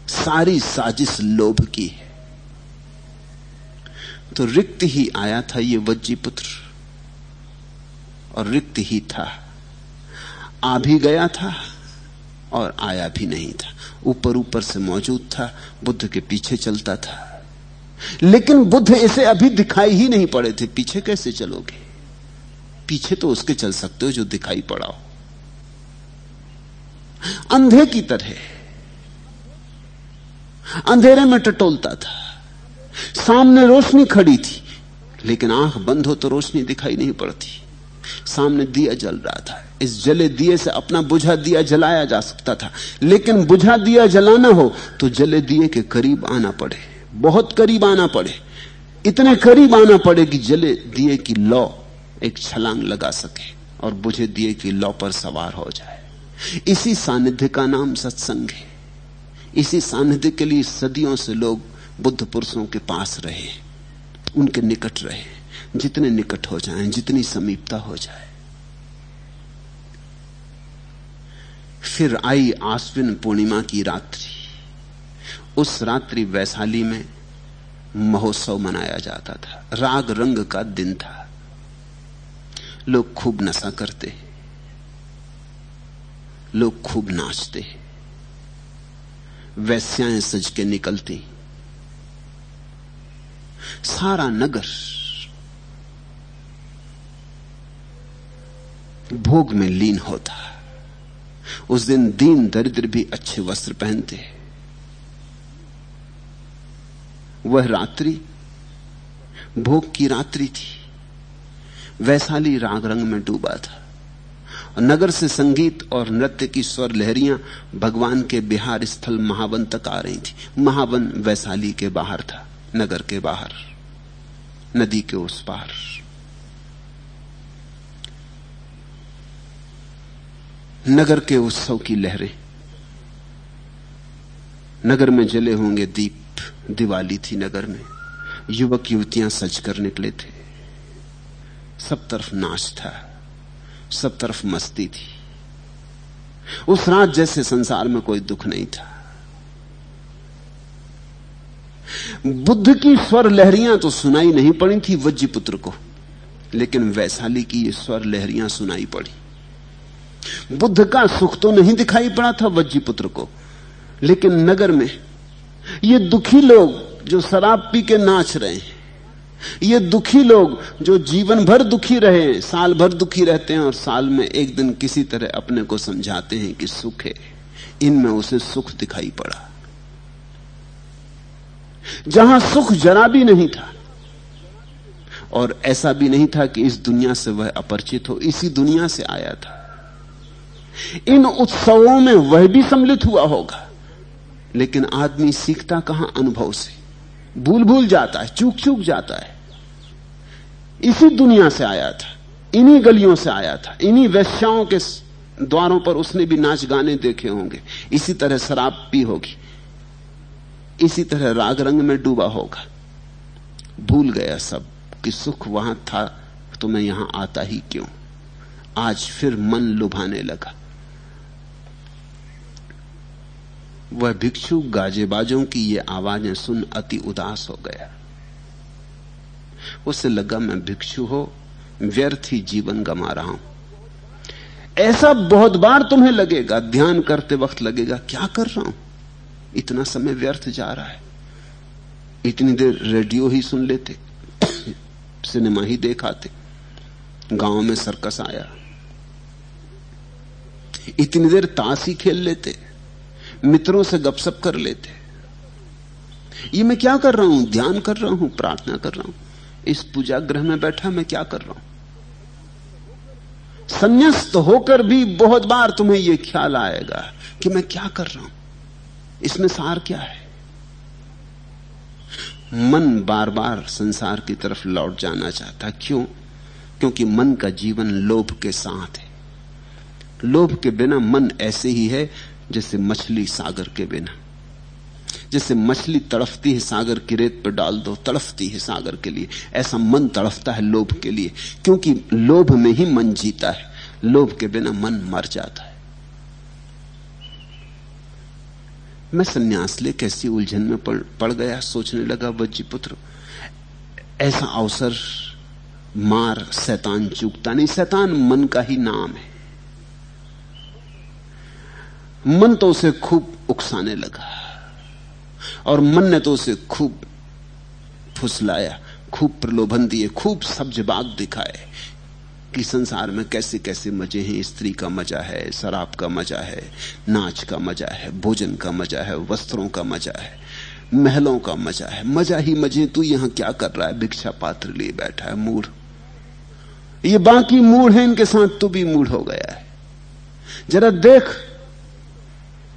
सारी साजिश लोभ की है। तो रिक्त ही आया था ये वज्जी पुत्र और रिक्त ही था। आ भी गया था और आया भी नहीं था। ऊपर ऊपर से मौजूद था, बुद्ध के पीछे चलता था। लेकिन बुद्ध इसे अभी दिखाई ही नहीं पड़े थे। पीछे कैसे चलोगे? पीछे तो उसके चल सकते हो जो दिखाई पड़ा हो। अंधे की तरह। अंधेरे में टटोलता था। सामने रोशनी खड़ी थी, लेकिन आँख बंद हो तो रोशनी दिखाई नहीं पड़ती। सामने दिया जल रहा था। इस जले दिए से अपना बुझा दिया जलाया जा सकता था। लेकिन बुझा दिया जलाना हो तो जले दिए के करीब आना पड़े। बहुत करीब आना पड़े। इतने करीब आना पड़े कि जले दिए की लौ एक छलांग लगा सके और बुझे दिए की लौ पर सवार हो जाए। इसी सानिध्य का नाम सत्संग है। इसी सानिध्य के लिए सदियों से लोग बुद्ध पुरुषों के पास रहे उनके निकट रहे। जितने निकट हो जाएँ, जितनी समीपता हो जाए। फिर आई आश्विन पूर्णिमा की रात्रि। उस रात्रि वैशाली में महोत्सव मनाया जाता था। राग रंग का दिन था। लोग खूब नशा करते लोग खूब नाचते वैश्याएँ सज के निकलती सारा नगर भोग में लीन होता उस दिन दीन दरिद्र भी अच्छे वस्त्र पहनते हैं। वह रात्रि, भोग की रात्रि थी। वैशाली राग रंग में डूबा था। नगर से संगीत और नृत्य की स्वर लहरियाँ भगवान के बिहार स्थल महावन तक आ रही थी। महावन वैशाली के बाहर था, नगर के बाहर, नदी के उस पार। नगर के उत्सव की लहरें। नगर में जले होंगे दीप। दिवाली थी नगर में। युवक युवतियाँ सज कर निकले थे। सब तरफ़ नाच था। सब तरफ़ मस्ती थी। उस रात जैसे संसार में कोई दुख नहीं था। बुद्ध की स्वर लहरियाँ तो सुनाई नहीं पड़ी थी वज्जीपुत्र को। लेकिन वैशाली की ये स्वर लहरियाँ सुनाई पड़ी। बुद्ध का सुख तो नहीं दिखाई पड़ा था वज्जीपुत्र को। लेकिन नगर में ये दुखी लोग जो शराब पी के नाच रहे हैं, ये दुखी लोग जो जीवन भर दुखी रहे हैं, साल भर दुखी रहते हैं और साल में एक दिन किसी तरह अपने को समझाते हैं कि सुख है। इनमें उसे सुख दिखाई पड़ा। जहाँ सुख जरा भी नहीं था और ऐसा भी नहीं था कि इस दुनिया से वह अपरिचित हो, इसी दुनिया से आया था। इन उत्सवों में वह भी सम्मिलित हुआ होगा। लेकिन आदमी सीखता कहाँ अनुभव से? भूल भूल जाता है, चूक चूक जाता है। इसी दुनिया से आया था, इन्हीं गलियों से आया था, इन्हीं वैश्याओं के द्वारों पर उसने भी नाच गाने देखे होंगे। इसी तरह शराब पी होगी। इसी तरह राग रंग में डूबा होगा। भूल गया सब कि सुख वहाँ था तो मैं यहाँ आता ही क्यों? आज फिर मन लुभाने लगा। वह भिक्षु गाजेबाजों की ये आवाज़ें सुन अति उदास हो गया। उसे लगा मैं भिक्षु हो, व्यर्थ ही जीवन गमा रहा हूँ। ऐसा बहुत बार तुम्हें लगेगा, ध्यान करते वक्त लगेगा, क्या कर रहा हूँ? इतना समय व्यर्थ जा रहा है। इतनी देर रेडियो ही सुन लेते, सिनेमा ही देखाते, गाँव में सर्कस आया। इतनी देर ताश ही खेल लेते मित्रों से गपशप कर लेते ये मैं क्या कर रहा हूँ? ध्यान कर रहा हूँ, प्रार्थना कर रहा हूँ। इस पूजा ग्रह में बैठा मैं क्या कर रहा हूँ? संन्यास्त होकर भी बहुत बार तुम्हें यह ख्याल आएगा कि मैं क्या कर रहा हूँ? इसमें सार क्या है? मन बार बार संसार की तरफ़ लौट जाना चाहता क्यों? क्योंकि मन का जीवन लोभ के साथ है। लोभ के बिना मन ऐसे ही है जैसे मछली सागर के बिना। जैसे मछली तड़फती है सागर की रेत पर डाल दो तड़फती है सागर के लिए। ऐसा मन तड़फता है लोभ के लिए क्योंकि लोभ में ही मन जीता है। लोभ के बिना मन मर जाता है। मैं संन्यास ले कैसी उलझन में पड़, पड़ गया सोचने लगा वज्जी पुत्र ऐसा अवसर मार शैतान चूकता नहीं। शैतान मन का ही नाम है। मन तो उसे खूब उकसाने लगा और मन ने तो उसे खूब फुसलाया, खूब प्रलोभन दिए, खूब सब्जबाग दिखाए कि संसार में कैसे कैसे मज़े हैं। स्त्री का मज़ा है, शराब का मज़ा है, नाच का मज़ा है, भोजन का मज़ा है, वस्त्रों का मज़ा है, महलों का मज़ा है। मज़ा ही मज़े, तू यहाँ क्या कर रहा है? भिक्षा पात्र लिए बैठा है मूड ये बाकी मूड है, इनके साथ तू भी मूड हो गया है। जरा देख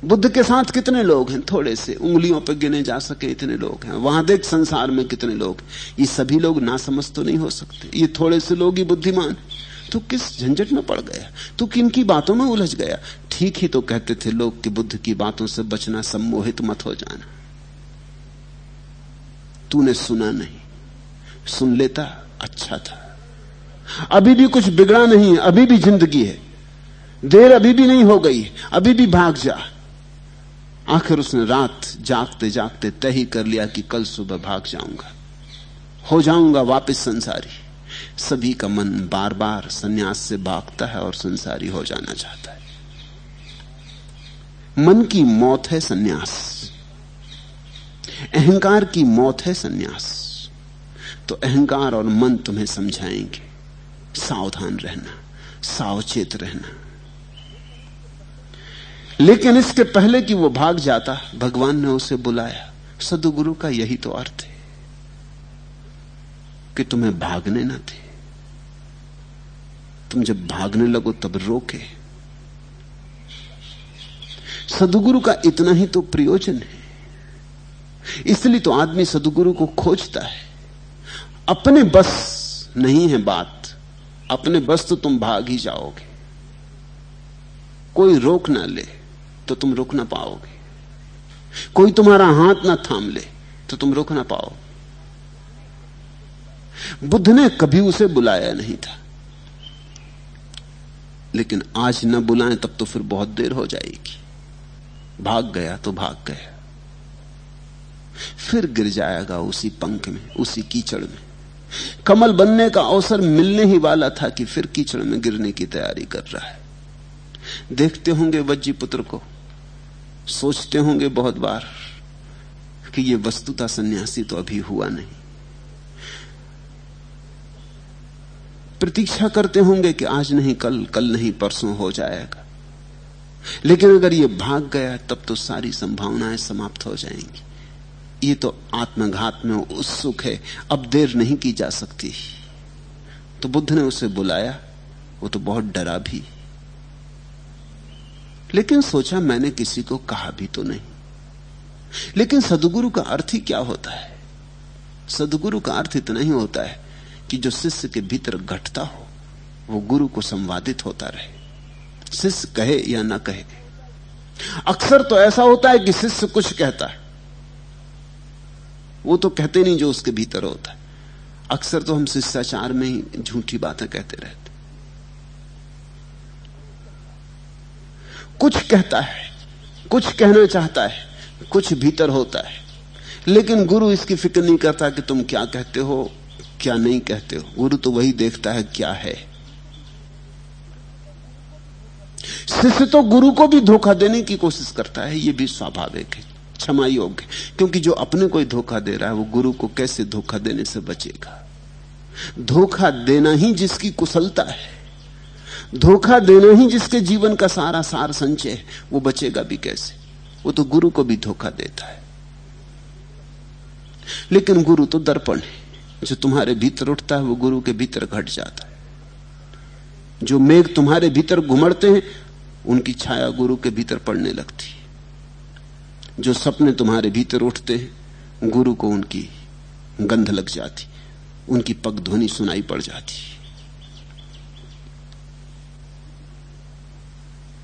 बुद्ध के साथ कितने लोग हैं? थोड़े से। उंगलियों पर गिने जा सके इतने लोग हैं। वहाँ देख संसार में कितने लोग ये सभी लोग ना समझ तो नहीं हो सकते। ये थोड़े से लोग ही बुद्धिमान तू किस झंझट में पड़ गया तू किन की बातों में उलझ गया? ठीक ही तो कहते थे लोग कि बुद्ध की बातों से बचना, सम्मोहित मत हो जाना। तूने सुना नहीं। सुन लेता अच्छा था। अभी भी कुछ बिगड़ा नहीं अभी भी ज़िंदगी है। देर अभी भी नहीं हो गई अभी भी भाग जा। आखिर उसने रात जागते जागते तय ही कर लिया कि कल सुबह भाग जाऊँगा। हो जाऊँगा वापस संसारी। सभी का मन बार बार सन्यास से भागता है और संसारी हो जाना चाहता है। मन की मौत है सन्यास। अहंकार की मौत है सन्यास। तो अहंकार और मन तुम्हें समझाएँगे। सावधान रहना, सावचेत रहना। लेकिन इसके पहले कि वो भाग जाता, भगवान ने उसे बुलाया। सदगुरु का यही तो अर्थ है कि तुम्हें भागने ना थे तुम जब भागने लगो, तब रोके। सदगुरु का इतना ही तो प्रयोजन है। इसलिए तो आदमी सदगुरु को खोजता है। अपने बस नहीं है बात। अपने बस तो तुम भाग ही जाओगे। कोई रोक ना ले। तो तुम रुक ना पाओगे। कोई तुम्हारा हाथ ना थाम ले तो तुम रुक ना पाओ बुद्ध ने कभी उसे बुलाया नहीं था। लेकिन आज न बुलाएँ, तब तो फिर बहुत देर हो जाएगी। भाग गया तो भाग गया। फिर गिर जाएगा उसी पंख में, उसी कीचड़ में। कमल बनने का अवसर मिलने ही वाला था कि फिर कीचड़ में गिरने की तैयारी कर रहा है। देखते होंगे वज्जी पुत्र को। सोचते होंगे बहुत बार कि ये वस्तुता सन्यासी तो अभी हुआ नहीं। प्रतीक्षा करते होंगे कि आज नहीं, कल कल नहीं, परसों हो जाएगा। लेकिन अगर ये भाग गया, तब तो सारी संभावनाएँ समाप्त हो जाएँगी। ये तो आत्मघात में उत्सुक है, अब देर नहीं की जा सकती। तो बुद्ध ने उसे बुलाया, वो तो बहुत डरा भी। लेकिन सोचा मैंने किसी को कहा भी तो नहीं। लेकिन सदगुरु का अर्थ ही क्या होता है? सदगुरु का अर्थ इतना ही होता है कि जो शिष्य के भीतर घटता हो, वो गुरु को संवादित होता रहे। शिष्य कहे या ना कहे। अक्सर तो ऐसा होता है कि शिष्य कुछ कहता है। वो तो कहते नहीं जो उसके भीतर होता है। अक्सर तो हम शिष्टाचार में ही झूठी बातें कहते रहते कुछ कहता है, कुछ कहना चाहता है, कुछ भीतर होता है। लेकिन गुरु इसकी फ़िक्र नहीं करता कि तुम क्या कहते हो, क्या नहीं कहते हो। गुरु तो वही देखता है क्या है। शिष्य तो गुरु को भी धोखा देने की कोशिश करता है यह भी स्वाभाविक है, क्षमा योग्य क्योंकि जो अपने को धोखा दे रहा है, वो गुरु को कैसे धोखा देने से बचेगा? धोखा देना ही जिसकी कुशलता है। धोखा देना ही जिसके जीवन का सारा सार संचय है, वो बचेगा भी कैसे? वो तो गुरु को भी धोखा देता है। लेकिन गुरु तो दर्पण है। जो तुम्हारे भीतर उठता है, वो गुरु के भीतर घट जाता है। जो मेघ तुम्हारे भीतर घुमड़ते हैं, उनकी छाया गुरु के भीतर पड़ने लगती जो सपने तुम्हारे भीतर उठते हैं, गुरु को उनकी गंध लग जाती उनकी पग ध्वनि सुनाई पड़ जाती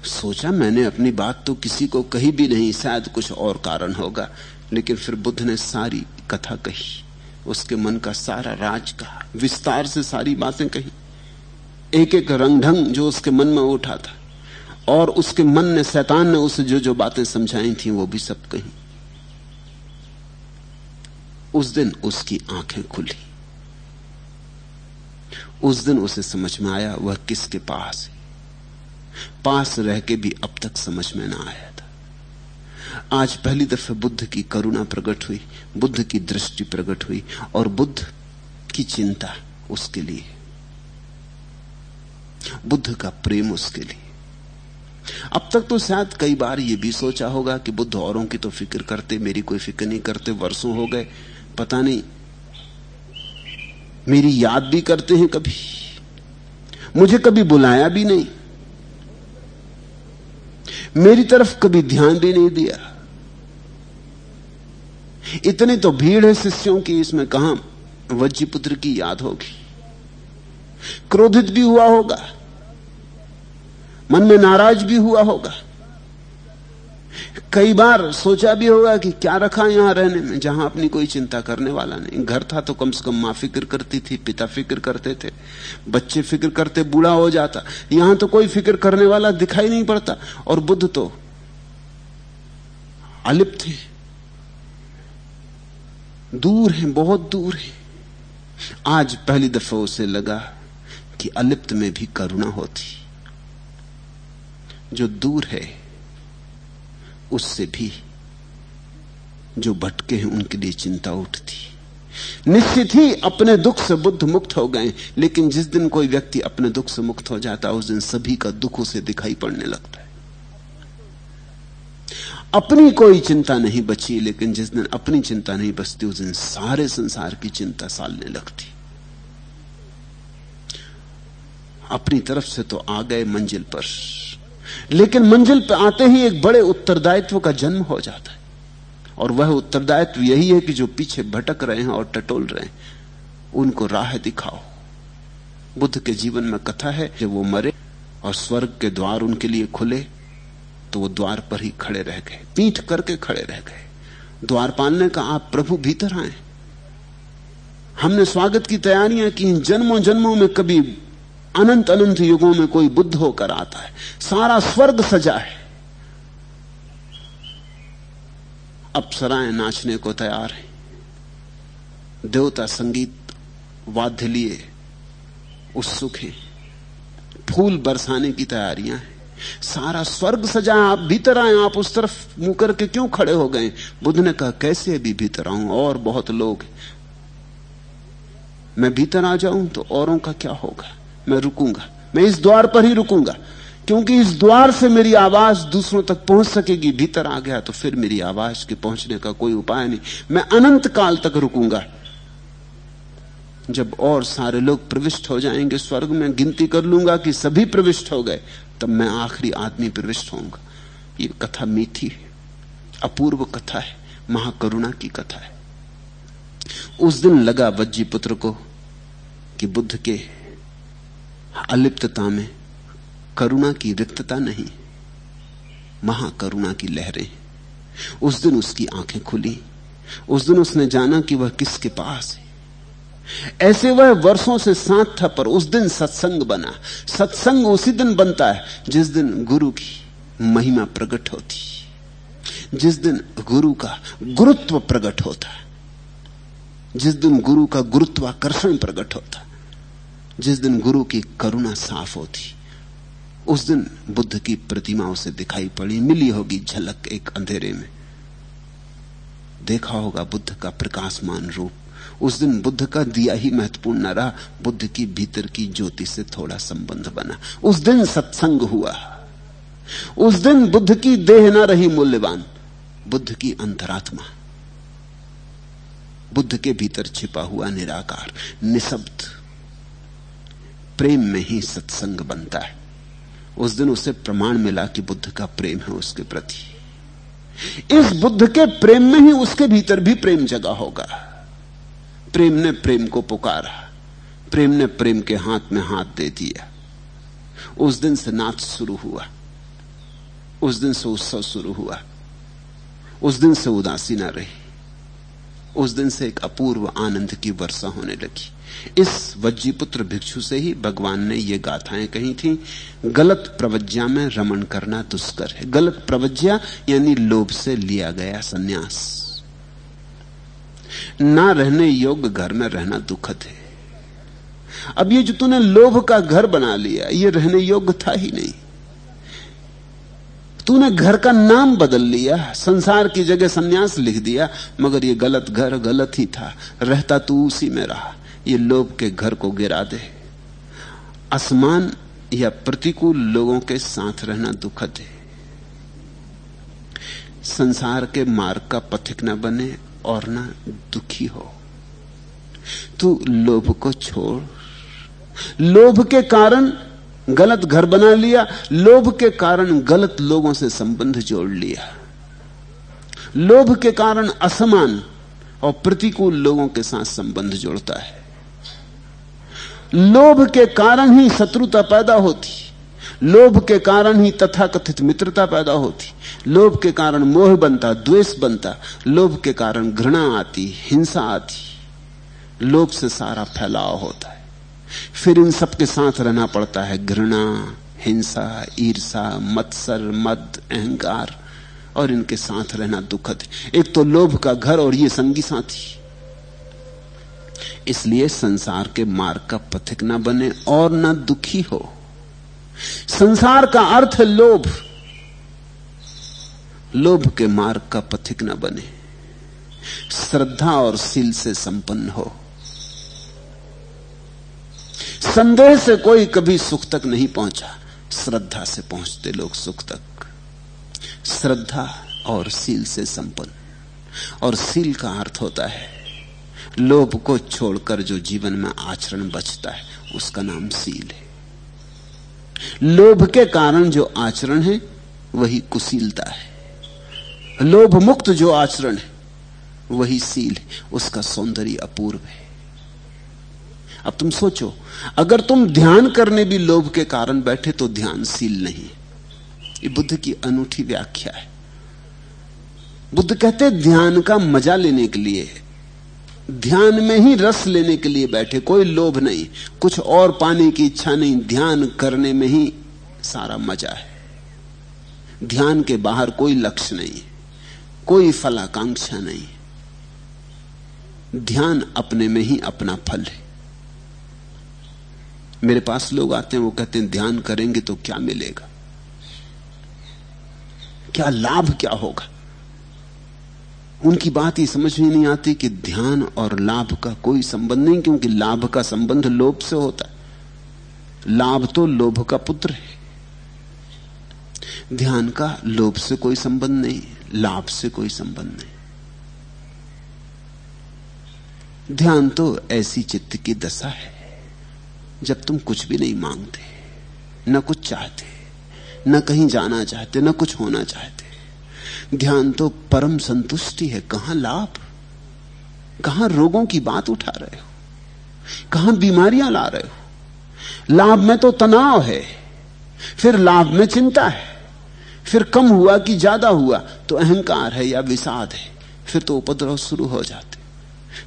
सोचा मैंने अपनी बात तो किसी को कही भी नहीं, शायद कुछ और कारण होगा। लेकिन फिर बुद्ध ने सारी कथा कही। उसके मन का सारा राज कहा। विस्तार से सारी बातें कही। एक एक रंग ढंग जो उसके मन में उठा था। और उसके मन ने, शैतान ने उसे जो जो बातें समझाई थी, वो भी सब कही। उस दिन उसकी आँखें खुली। उस दिन उसे समझ में आया, वह किसके पास है? पास रह के भी अब तक समझ में ना आया था। आज पहली दफे बुद्ध की करुणा प्रकट हुई, बुद्ध की दृष्टि प्रकट हुई और बुद्ध की चिंता उसके लिए। बुद्ध का प्रेम उसके लिए। अब तक तो शायद कई बार यह भी सोचा होगा कि बुद्ध औरों की तो फ़िक्र करते, मेरी कोई फ़िक्र नहीं करते, वर्षों हो गए, पता नहीं। मेरी याद भी करते हैं कभी। मुझे कभी बुलाया भी नहीं। मेरी तरफ़ कभी ध्यान भी नहीं दिया। इतनी तो भीड़ है शिष्यों की, इसमें कहा वज्जीपुत्र की याद होगी? क्रोधित भी हुआ होगा, मन में नाराज़ भी हुआ होगा। कई बार सोचा भी होगा कि क्या रखा यहाँ रहने में, जहाँ अपनी कोई चिंता करने वाला नहीं। घर था तो कम से कम माँ फ़िक्र करती थी, पिता फ़िक्र करते थे, बच्चे फ़िक्र करते, बूढ़ा हो जाता। यहाँ तो कोई फ़िक्र करने वाला दिखाई नहीं पड़ता, और बुद्ध तो अलिप्त थे दूर है, बहुत दूर है। आज पहली दफ़ा उसे लगा कि अलिप्त में भी करुणा होती। जो दूर है उससे भी जो भटके हैं, उनके लिए चिंता उठती। निश्चित ही अपने दुख से बुद्ध मुक्त हो गए, लेकिन जिस दिन कोई व्यक्ति अपने दुख से मुक्त हो जाता है, उस दिन सभी का दुख उसे दिखाई पड़ने लगता है। अपनी कोई चिंता नहीं बची, लेकिन जिस दिन अपनी चिंता नहीं बचती, उस दिन सारे संसार की चिंता सालने लगती। अपनी तरफ़ से तो आ गए मंजिल पर। लेकिन मंजिल पर आते ही एक बड़े उत्तरदायित्व का जन्म हो जाता है। और वह उत्तरदायित्व यही है कि जो पीछे भटक रहे हैं और टटोल रहे हैं, उनको राह दिखाओ। बुद्ध के जीवन में कथा है, जब वो मरे और स्वर्ग के द्वार उनके लिए खुले तो वो द्वार पर ही खड़े रह गए। पीठ करके खड़े रह गए। द्वार पालने का आप प्रभु भीतर आए। हमने स्वागत की तैयारियाँ की जन्मों जन्मों में कभी अनंत अनंत युगों में कोई बुद्ध होकर आता है। सारा स्वर्ग सजा है। अप्सराएँ नाचने को तैयार हैं। देवता संगीत वाद्य लिए उत्सुक हैं। फूल बरसाने की तैयारियाँ हैं। सारा स्वर्ग सजा आप भीतर आए, आप उस तरफ़ मुँह करके क्यों खड़े हो गए? बुद्ध ने कहा, कैसे अभी भीतर आऊँ? और बहुत लोग मैं भीतर आ जाऊँ तो औरों का क्या होगा? मैं रुकूँगा। मैं इस द्वार पर ही रुकूँगा। क्योंकि इस द्वार से मेरी आवाज़ दूसरों तक पहुँच सकेगी, भीतर आ गया तो फिर मेरी आवाज़ के पहुँचने का कोई उपाय नहीं। मैं अनंत काल तक रुकूँगा। जब और सारे लोग प्रविष्ट हो जाएँगे स्वर्ग में, गिनती कर लूँगा कि सभी प्रविष्ट हो गए, तब मैं आखिरी आदमी प्रविष्ट होऊँगा। ये कथा मीठी है, अपूर्व कथा है, महाकरुणा की कथा है। उस दिन लगा वज्जी पुत्र को कि बुद्ध के अलिप्तता में करुणा की रिक्तता नहीं, महाकरुणा की लहरें। उस दिन उसकी आँखें खुली। उस दिन उसने जाना कि वह किसके पास है। ऐसे वह वर्षों से साथ था, पर उस दिन सत्संग बना। सत्संग उसी दिन बनता है, जिस दिन गुरु की महिमा प्रकट होती। जिस दिन गुरु का गुरुत्व प्रकट होता। जिस दिन गुरु का गुरुत्वाकर्षण प्रकट होता। जिस दिन गुरु की करुणा साफ़ होती, उस दिन बुद्ध की प्रतिमा उसे दिखाई पड़ी, मिली होगी झलक एक अंधेरे में। देखा होगा बुद्ध का प्रकाशमान रूप। उस दिन बुद्ध का दिया ही महत्वपूर्ण न रहा, बुद्ध की भीतर की ज्योति से थोड़ा संबंध बना। उस दिन सत्संग हुआ। उस दिन बुद्ध की देह ना रही मूल्यवान, बुद्ध की अंतरात्मा। बुद्ध के भीतर छिपा हुआ निराकार, निशब्द प्रेम में ही सत्संग बनता है। उस दिन उसे प्रमाण मिला कि बुद्ध का प्रेम है उसके प्रति। इस बुद्ध के प्रेम में ही उसके भीतर भी प्रेम जगा होगा। प्रेम ने प्रेम को पुकारा। प्रेम ने प्रेम के हाथ में हाथ दे दिया। उस दिन से नाच शुरू हुआ। उस दिन से उत्सव शुरू हुआ। उस दिन से उदासी ना रही। उस दिन से एक अपूर्व आनंद की वर्षा होने लगी। इस वज्जीपुत्र भिक्षु से ही भगवान ने ये गाथाएँ कही थी, गलत प्रवज्ञा में रमन करना दुष्कर है। गलत प्रवज्ञा यानी लोभ से लिया गया सन्यास। ना रहने योग्य घर में रहना दुखद है। अब ये जो तूने लोभ का घर बना लिया, ये रहने योग्य था ही नहीं। तूने घर का नाम बदल लिया, संसार की जगह सन्यास लिख दिया, मगर ये गलत घर गलत ही था। रहता तू उसी में रहा। ये लोभ के घर को गिरा दे। असमान या प्रतिकूल लोगों के साथ रहना दुखद है। संसार के मार्ग का पथिक न बने और न दुखी हो। तू लोभ को छोड़। लोभ के कारण गलत घर बना लिया, लोभ के कारण गलत लोगों से संबंध जोड़ लिया। लोभ के कारण असमान और प्रतिकूल लोगों के साथ संबंध जोड़ता है। लोभ के कारण ही शत्रुता पैदा होती लोभ के कारण ही तथाकथित मित्रता पैदा होती लोभ के कारण मोह बनता, द्वेष बनता, लोभ के कारण घृणा आती, हिंसा आती लोभ से सारा फैलाव होता है। फिर इन सब के साथ रहना पड़ता है। घृणा, हिंसा ईर्षा मत्सर, मद, अहंकार और इनके साथ रहना दुखद एक तो लोभ का घर और ये संगी साथी। इसलिए संसार के मार्ग का पथिक ना बने और ना दुखी हो। संसार का अर्थ लोभ। लोभ के मार्ग का पथिक ना बने। श्रद्धा और सील से संपन्न हो। संदेह से कोई कभी सुख तक नहीं पहुँचा। श्रद्धा से पहुँचते लोग सुख तक। श्रद्धा और सील से संपन्न। और सील का अर्थ होता है लोभ को छोड़कर जो जीवन में आचरण बचता है, उसका नाम सील है। लोभ के कारण जो आचरण है, वही कुशीलता है। लोभ मुक्त जो आचरण है, वही सील है। उसका सौंदर्य अपूर्व है। अब तुम सोचो, अगर तुम ध्यान करने भी लोभ के कारण बैठे तो ध्यानशील नहीं ये बुद्ध की अनूठी व्याख्या है। बुद्ध कहते ध्यान का मज़ा लेने के लिए ध्यान में ही रस लेने के लिए बैठे, कोई लोभ नहीं, कुछ और पाने की इच्छा नहीं, ध्यान करने में ही सारा मज़ा है। ध्यान के बाहर कोई लक्ष्य नहीं, कोई फलाकांक्षा नहीं। ध्यान अपने में ही अपना फल है। मेरे पास लोग आते हैं, वो कहते हैं, ध्यान करेंगे तो क्या मिलेगा? क्या लाभ क्या होगा? उनकी बात ही समझ में नहीं आती कि ध्यान और लाभ का कोई संबंध नहीं, क्योंकि लाभ का संबंध लोभ से होता है। लाभ तो लोभ का पुत्र है। ध्यान का लोभ से कोई संबंध नहीं, लाभ से कोई संबंध नहीं। ध्यान तो ऐसी चित्त की दशा है, जब तुम कुछ भी नहीं मांगते, न कुछ चाहते, न कहीं जाना चाहते, न कुछ होना चाहते। ध्यान तो परम संतुष्टि है। कहाँ लाभ? कहाँ रोगों की बात उठा रहे हो? कहाँ बीमारियाँ ला रहे हो? लाभ में तो तनाव है। फिर लाभ में चिंता है। फिर कम हुआ कि ज़्यादा हुआ तो अहंकार है या विषाद है। फिर तो उपद्रव शुरू हो जाते।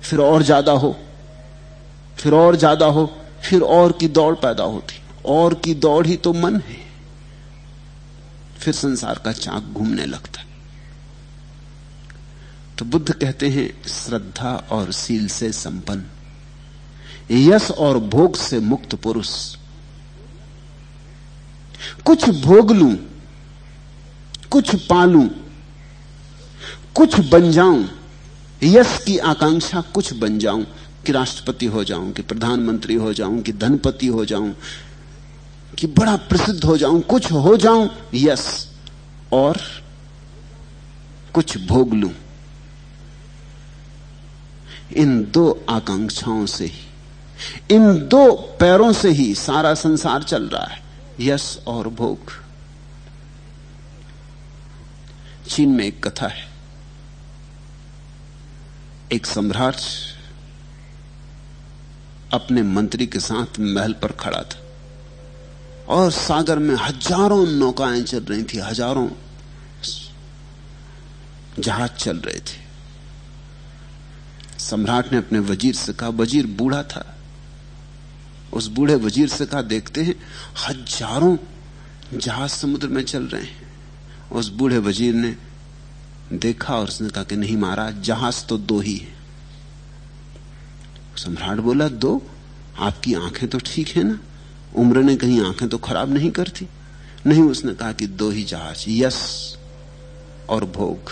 फिर और ज़्यादा हो। फिर और ज़्यादा हो। फिर और की दौड़ पैदा होती। और की दौड़ ही तो मन है। फिर संसार का चाक घूमने लगता। तो बुद्ध कहते हैं, श्रद्धा और सील से संपन्न। यश और भोग से मुक्त पुरुष। कुछ भोग लू, कुछ पालू, कुछ बन जाऊँ, यश की आकांक्षा कुछ बन जाऊँ, कि राष्ट्रपति हो जाऊँ, कि प्रधानमंत्री हो जाऊँ, कि धनपति हो जाऊँ, कि बड़ा प्रसिद्ध हो जाऊँ, कुछ हो जाऊँ यस और कुछ भोग लूँ। इन दो आकांक्षाओं से ही, इन दो पैरों से ही सारा संसार चल रहा है। यश और भोग। चीन में एक कथा है। एक सम्राट अपने मंत्री के साथ महल पर खड़ा था और सागर में हज़ारों नौकाएँ चल रही थी, हज़ारों जहाज़ चल रहे थे। सम्राट ने अपने वज़ीर से कहा वज़ीर बूढ़ा था। उस बूढ़े वज़ीर से कहा देखते हैं हज़ारों जहाज़ समुद्र में चल रहे हैं। उस बूढ़े वज़ीर ने देखा और उसने कहा कि नहीं मारा जहाज़ तो दो ही है। सम्राट बोला, दो? आपकी आँखें तो ठीक है ना? उम्र ने कहीं आँखें तो खराब नहीं करती? नहीं, उसने कहा कि दो ही जहाज़, यस और भोग।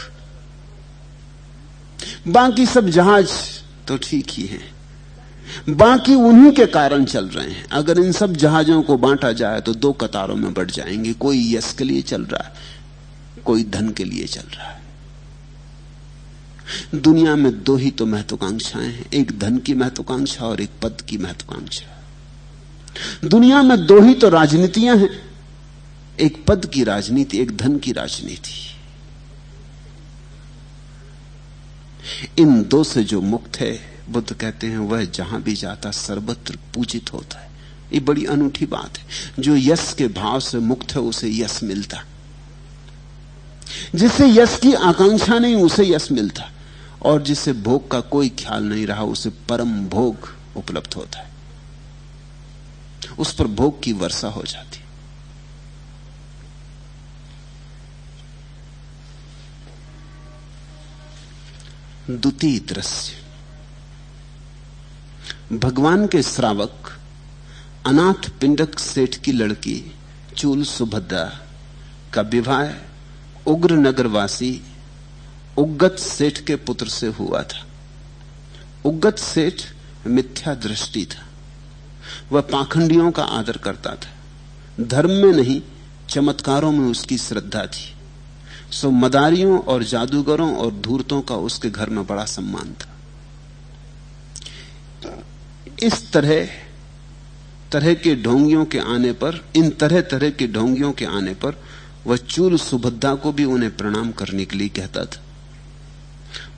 बाकी सब जहाज़ तो ठीक ही है। बाकी उन्हीं के कारण चल रहे हैं। अगर इन सब जहाजों को बांटा जाए तो दो कतारों में बढ़ जाएँगे। कोई यश के लिए चल रहा है, कोई धन के लिए चल रहा है। दुनिया में दो ही तो महत्वाकांक्षाएँ हैं, एक धन की महत्वाकांक्षा और एक पद की महत्वाकांक्षा। दुनिया में दो ही तो राजनीतियाँ हैं, एक पद की राजनीति, एक धन की राजनीति। इन दो से जो मुक्त है, बुद्ध कहते हैं, वह जहाँ भी जाता, सर्वत्र पूजित होता है। ये बड़ी अनूठी बात है। जो यश के भाव से मुक्त है, उसे यश मिलता। जिसे यश की आकांक्षा नहीं, उसे यश मिलता। और जिसे भोग का कोई ख्याल नहीं रहा, उसे परम भोग उपलब्ध होता है। उस पर भोग की वर्षा हो जाती। द्वितीय दृश्य भगवान के श्रावक, अनाथ पिंडक सेठ की लड़की, चूल सुभद्रा, का विवाह उग्र नगरवासी, उग्गत सेठ के पुत्र से हुआ था। उगत सेठ मिथ्या दृष्टि था। वह पाखंडियों का आदर करता था। धर्म में नहीं, चमत्कारों में उसकी श्रद्धा थी। सो मदारियों और जादूगरों और धूर्तों का उसके घर में बड़ा सम्मान था। इस तरह तरह के ढोंगियों के आने पर, इन तरह तरह के ढोंगियों के आने पर वह चूल सुभद्रा को भी उन्हें प्रणाम करने के लिए कहता था।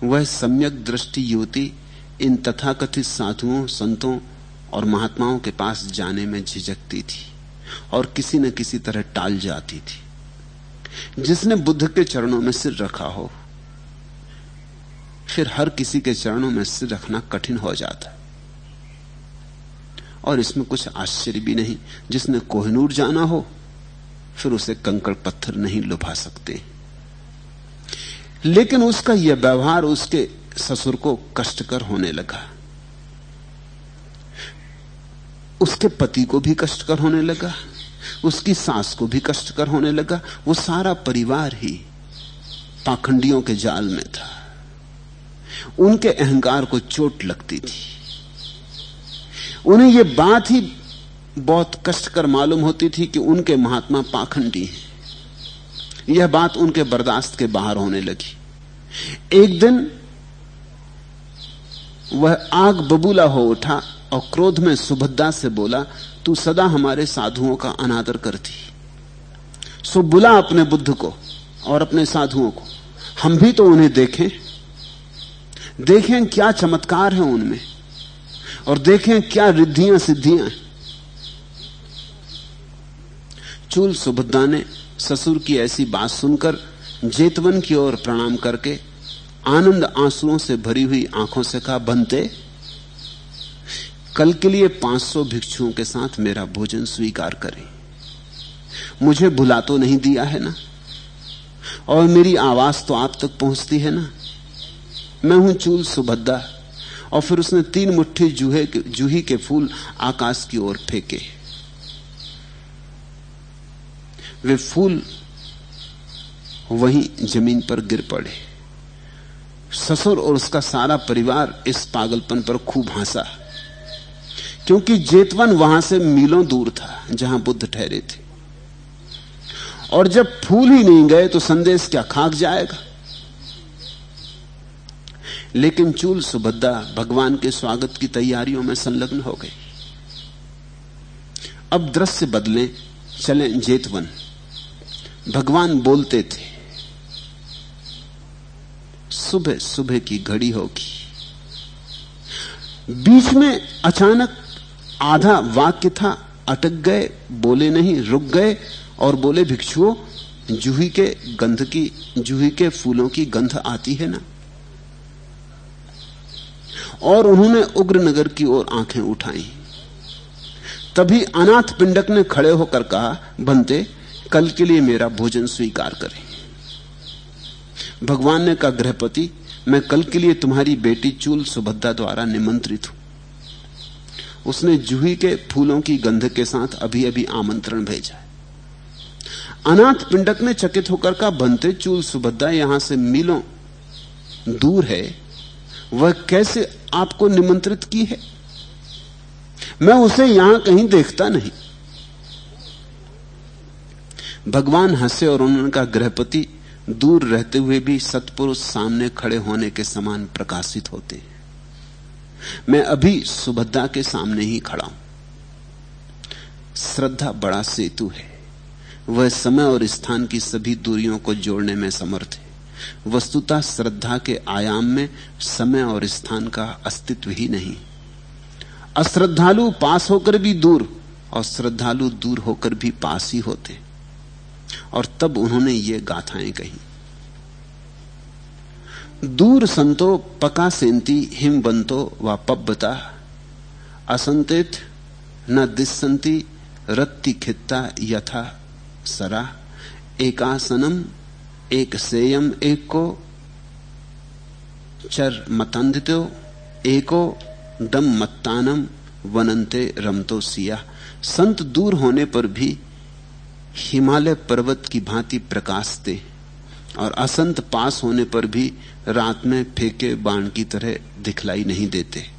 वह सम्यक दृष्टि युवती इन तथाकथित साधुओं, संतों और महात्माओं के पास जाने में झिझकती थी और किसी न किसी तरह टाल जाती थी। जिसने बुद्ध के चरणों में सिर रखा हो, फिर हर किसी के चरणों में सिर रखना कठिन हो जाता है। और इसमें कुछ आश्चर्य भी नहीं, जिसने कोहनूर जाना हो, फिर उसे कंकड़ पत्थर नहीं लुभा सकते। लेकिन उसका यह व्यवहार उसके ससुर को कष्टकर होने लगा। उसके पति को भी कष्टकर होने लगा। उसकी सांस को भी कष्टकर होने लगा। वो सारा परिवार ही पाखंडियों के जाल में था। उनके अहंकार को चोट लगती थी। उन्हें यह बात ही बहुत कष्टकर मालूम होती थी कि उनके महात्मा पाखंडी हैं। यह बात उनके बर्दाश्त के बाहर होने लगी। एक दिन वह आग बबूला हो उठा। और क्रोध में सुभद्रा से बोला, तू सदा हमारे साधुओं का अनादर करती। सो बुला अपने बुद्ध को और अपने साधुओं को। हम भी तो उन्हें देखें। देखें क्या चमत्कार है उनमें और देखें क्या रिद्धियाँ सिद्धियाँ चूल सुभद्रा ने ससुर की ऐसी बात सुनकर जेतवन की ओर प्रणाम करके आनंद आंसुओं से भरी हुई आँखों से कहा, बनते कल के लिए 500 भिक्षुओं के साथ मेरा भोजन स्वीकार करें। मुझे भुला तो नहीं दिया है ना? और मेरी आवाज़ तो आप तक पहुँचती है ना? मैं हूँ चूल सुभद्दा और फिर उसने तीन मुट्ठी जूहे जूही के फूल आकाश की ओर फेंके। वे फूल वहीं ज़मीन पर गिर पड़े। ससुर और उसका सारा परिवार इस पागलपन पर खूब हंसा। क्योंकि जेतवन वहाँ से मीलों दूर था, जहाँ बुद्ध ठहरे थे। और जब फूल ही नहीं गए तो संदेश क्या खाक जाएगा? लेकिन चूल सुभद्रा भगवान के स्वागत की तैयारियों में संलग्न हो गई। अब दृश्य बदले, चले जेतवन। भगवान बोलते थे सुबह सुबह की घड़ी होगी। बीच में अचानक आधा वाक्य था, अटक गए, बोले नहीं, रुक गए और बोले, भिक्षुओं, जूही के गंध की, जूही के फूलों की गंध आती है ना? और उन्होंने उग्रनगर की ओर आँखें उठाई। तभी अनाथ पिंडक ने खड़े होकर कहा बनते कल के लिए मेरा भोजन स्वीकार करें। भगवान ने कहा, गृहपति, मैं कल के लिए तुम्हारी बेटी चूल सुभद्रा द्वारा निमंत्रित हूँ। उसने जूही के फूलों की गंध के साथ अभी अभी आमंत्रण भेजा है। अनाथ पिंडक ने चकित होकर कहा बनते चूल, सुभद्रा यहाँ से मीलों दूर है, वह कैसे आपको निमंत्रित की है? मैं उसे यहाँ कहीं देखता नहीं। भगवान हंसे और उन्होंने गृहपति, दूर रहते हुए भी सतपुरुष सामने खड़े होने के समान प्रकाशित होते हैं। मैं अभी सुभद्रा के सामने ही खड़ा हूँ। श्रद्धा बड़ा सेतु है। वह समय और स्थान की सभी दूरियों को जोड़ने में समर्थ है। वस्तुतः श्रद्धा के आयाम में समय और स्थान का अस्तित्व ही नहीं। अश्रद्धालु पास होकर भी दूर और श्रद्धालु दूर होकर भी पास ही होते। और तब उन्होंने ये गाथाएँ कही। दूर संतो पका सेंती हिम बंतो व पब्बता। असंतित न दिसंती रत्ति खित्ता यथा सरा। एकासनम, एक सेयम, एक को चर मतंदितो एको दम मत्तानम वनंते रमतो सिया। संत दूर होने पर भी हिमालय पर्वत की भांति प्रकाशते और असंत पास होने पर भी रात में फेंके बाण की तरह दिखलाई नहीं देते।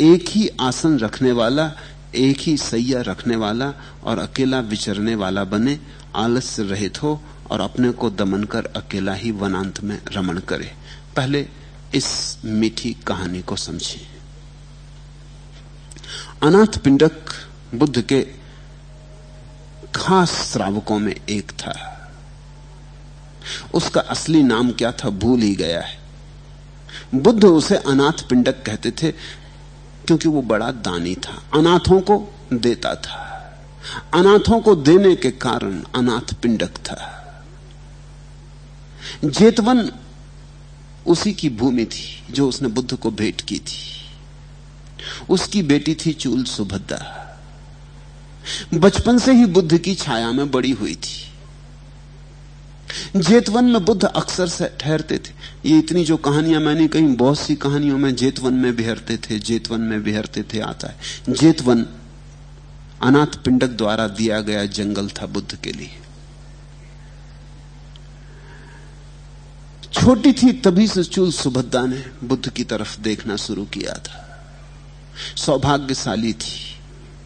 एक ही आसन रखने वाला, एक ही सैया रखने वाला और अकेला विचरने वाला बने, आलस्य रहित हो और अपने को दमन कर अकेला ही वनांत में रमण करे। पहले इस मीठी कहानी को समझिए। अनाथ पिंडक बुद्ध के खास श्रावकों में एक था। उसका असली नाम क्या था भूल ही गया है। बुद्ध उसे अनाथ पिंडक कहते थे, क्योंकि वो बड़ा दानी था। अनाथों को देता था। अनाथों को देने के कारण अनाथ पिंडक था। जेतवन उसी की भूमि थी, जो उसने बुद्ध को भेंट की थी। उसकी बेटी थी चूल सुभद्रा। बचपन से ही बुद्ध की छाया में बड़ी हुई थी। जेतवन में बुद्ध अक्सर से ठहरते थे। ये इतनी जो कहानियाँ मैंने कही, बहुत सी कहानियों में जेतवन में बिहरते थे, जेतवन में बिहरते थे आता है। जेतवन अनाथ पिंडक द्वारा दिया गया जंगल था बुद्ध के लिए। छोटी थी तभी से चूल सुभद्रा ने बुद्ध की तरफ़ देखना शुरू किया था। सौभाग्यशाली थी,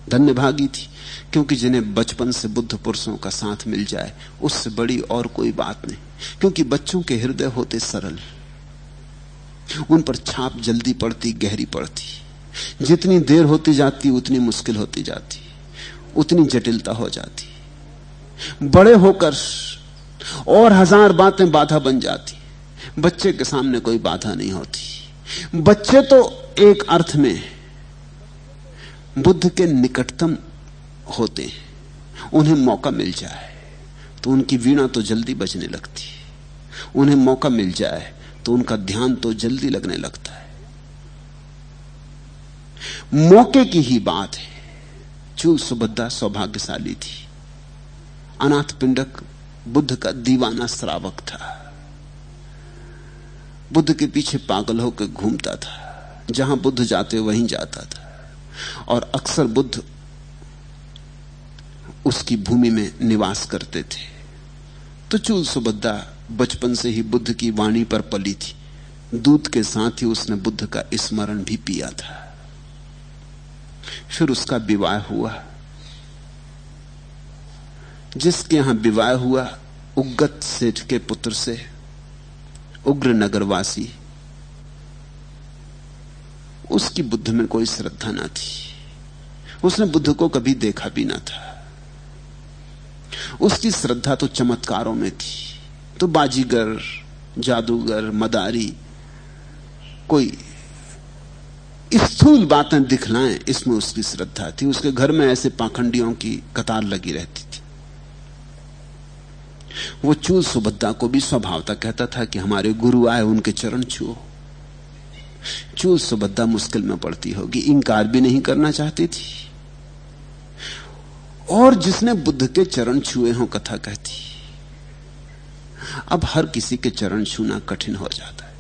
धन्यभागी थी। क्योंकि जिन्हें बचपन से बुद्ध पुरुषों का साथ मिल जाए, उससे बड़ी और कोई बात नहीं। क्योंकि बच्चों के हृदय होते सरल। उन पर छाप जल्दी पड़ती, गहरी पड़ती। जितनी देर होती जाती, उतनी मुश्किल होती जाती। उतनी जटिलता हो जाती। बड़े होकर और हज़ार बातें बाधा बन जाती। बच्चे के सामने कोई बाधा नहीं होती। बच्चे तो एक अर्थ में बुद्ध के निकटतम होते हैं। उन्हें मौका मिल जाए तो उनकी वीणा तो जल्दी बजने लगती उन्हें मौका मिल जाए तो उनका ध्यान तो जल्दी लगने लगता है। मौके की ही बात है। चू सुभद्रा सौभाग्यशाली थी। अनाथ पिंडक बुद्ध का दीवाना श्रावक था। बुद्ध के पीछे पागल होकर घूमता था। जहाँ बुद्ध जाते, वहीं जाता था। और अक्सर बुद्ध उसकी भूमि में निवास करते थे। तो चूल सुभद्रा बचपन से ही बुद्ध की वाणी पर पली थी। दूध के साथ ही उसने बुद्ध का स्मरण भी पिया था। फिर उसका विवाह हुआ। जिसके यहाँ विवाह हुआ उगत सेठ के पुत्र से उग्र नगरवासी उसकी बुद्ध में कोई श्रद्धा ना थी। उसने बुद्ध को कभी देखा भी ना था। उसकी श्रद्धा तो चमत्कारों में थी। तो बाजीगर, जादूगर, मदारी, कोई स्थूल बातें दिखलाएँ, इसमें उसकी श्रद्धा थी। उसके घर में ऐसे पाखंडियों की कतार लगी रहती थी। वो चूल सुभद्रा को भी स्वभावता कहता था कि हमारे गुरु आए, उनके चरण छुओ। चूल सुभद्रा मुश्किल में पड़ती होगी इंकार भी नहीं करना चाहती थी। और जिसने बुद्ध के चरण छुए हो कथा कहती अब हर किसी के चरण छूना कठिन हो जाता है।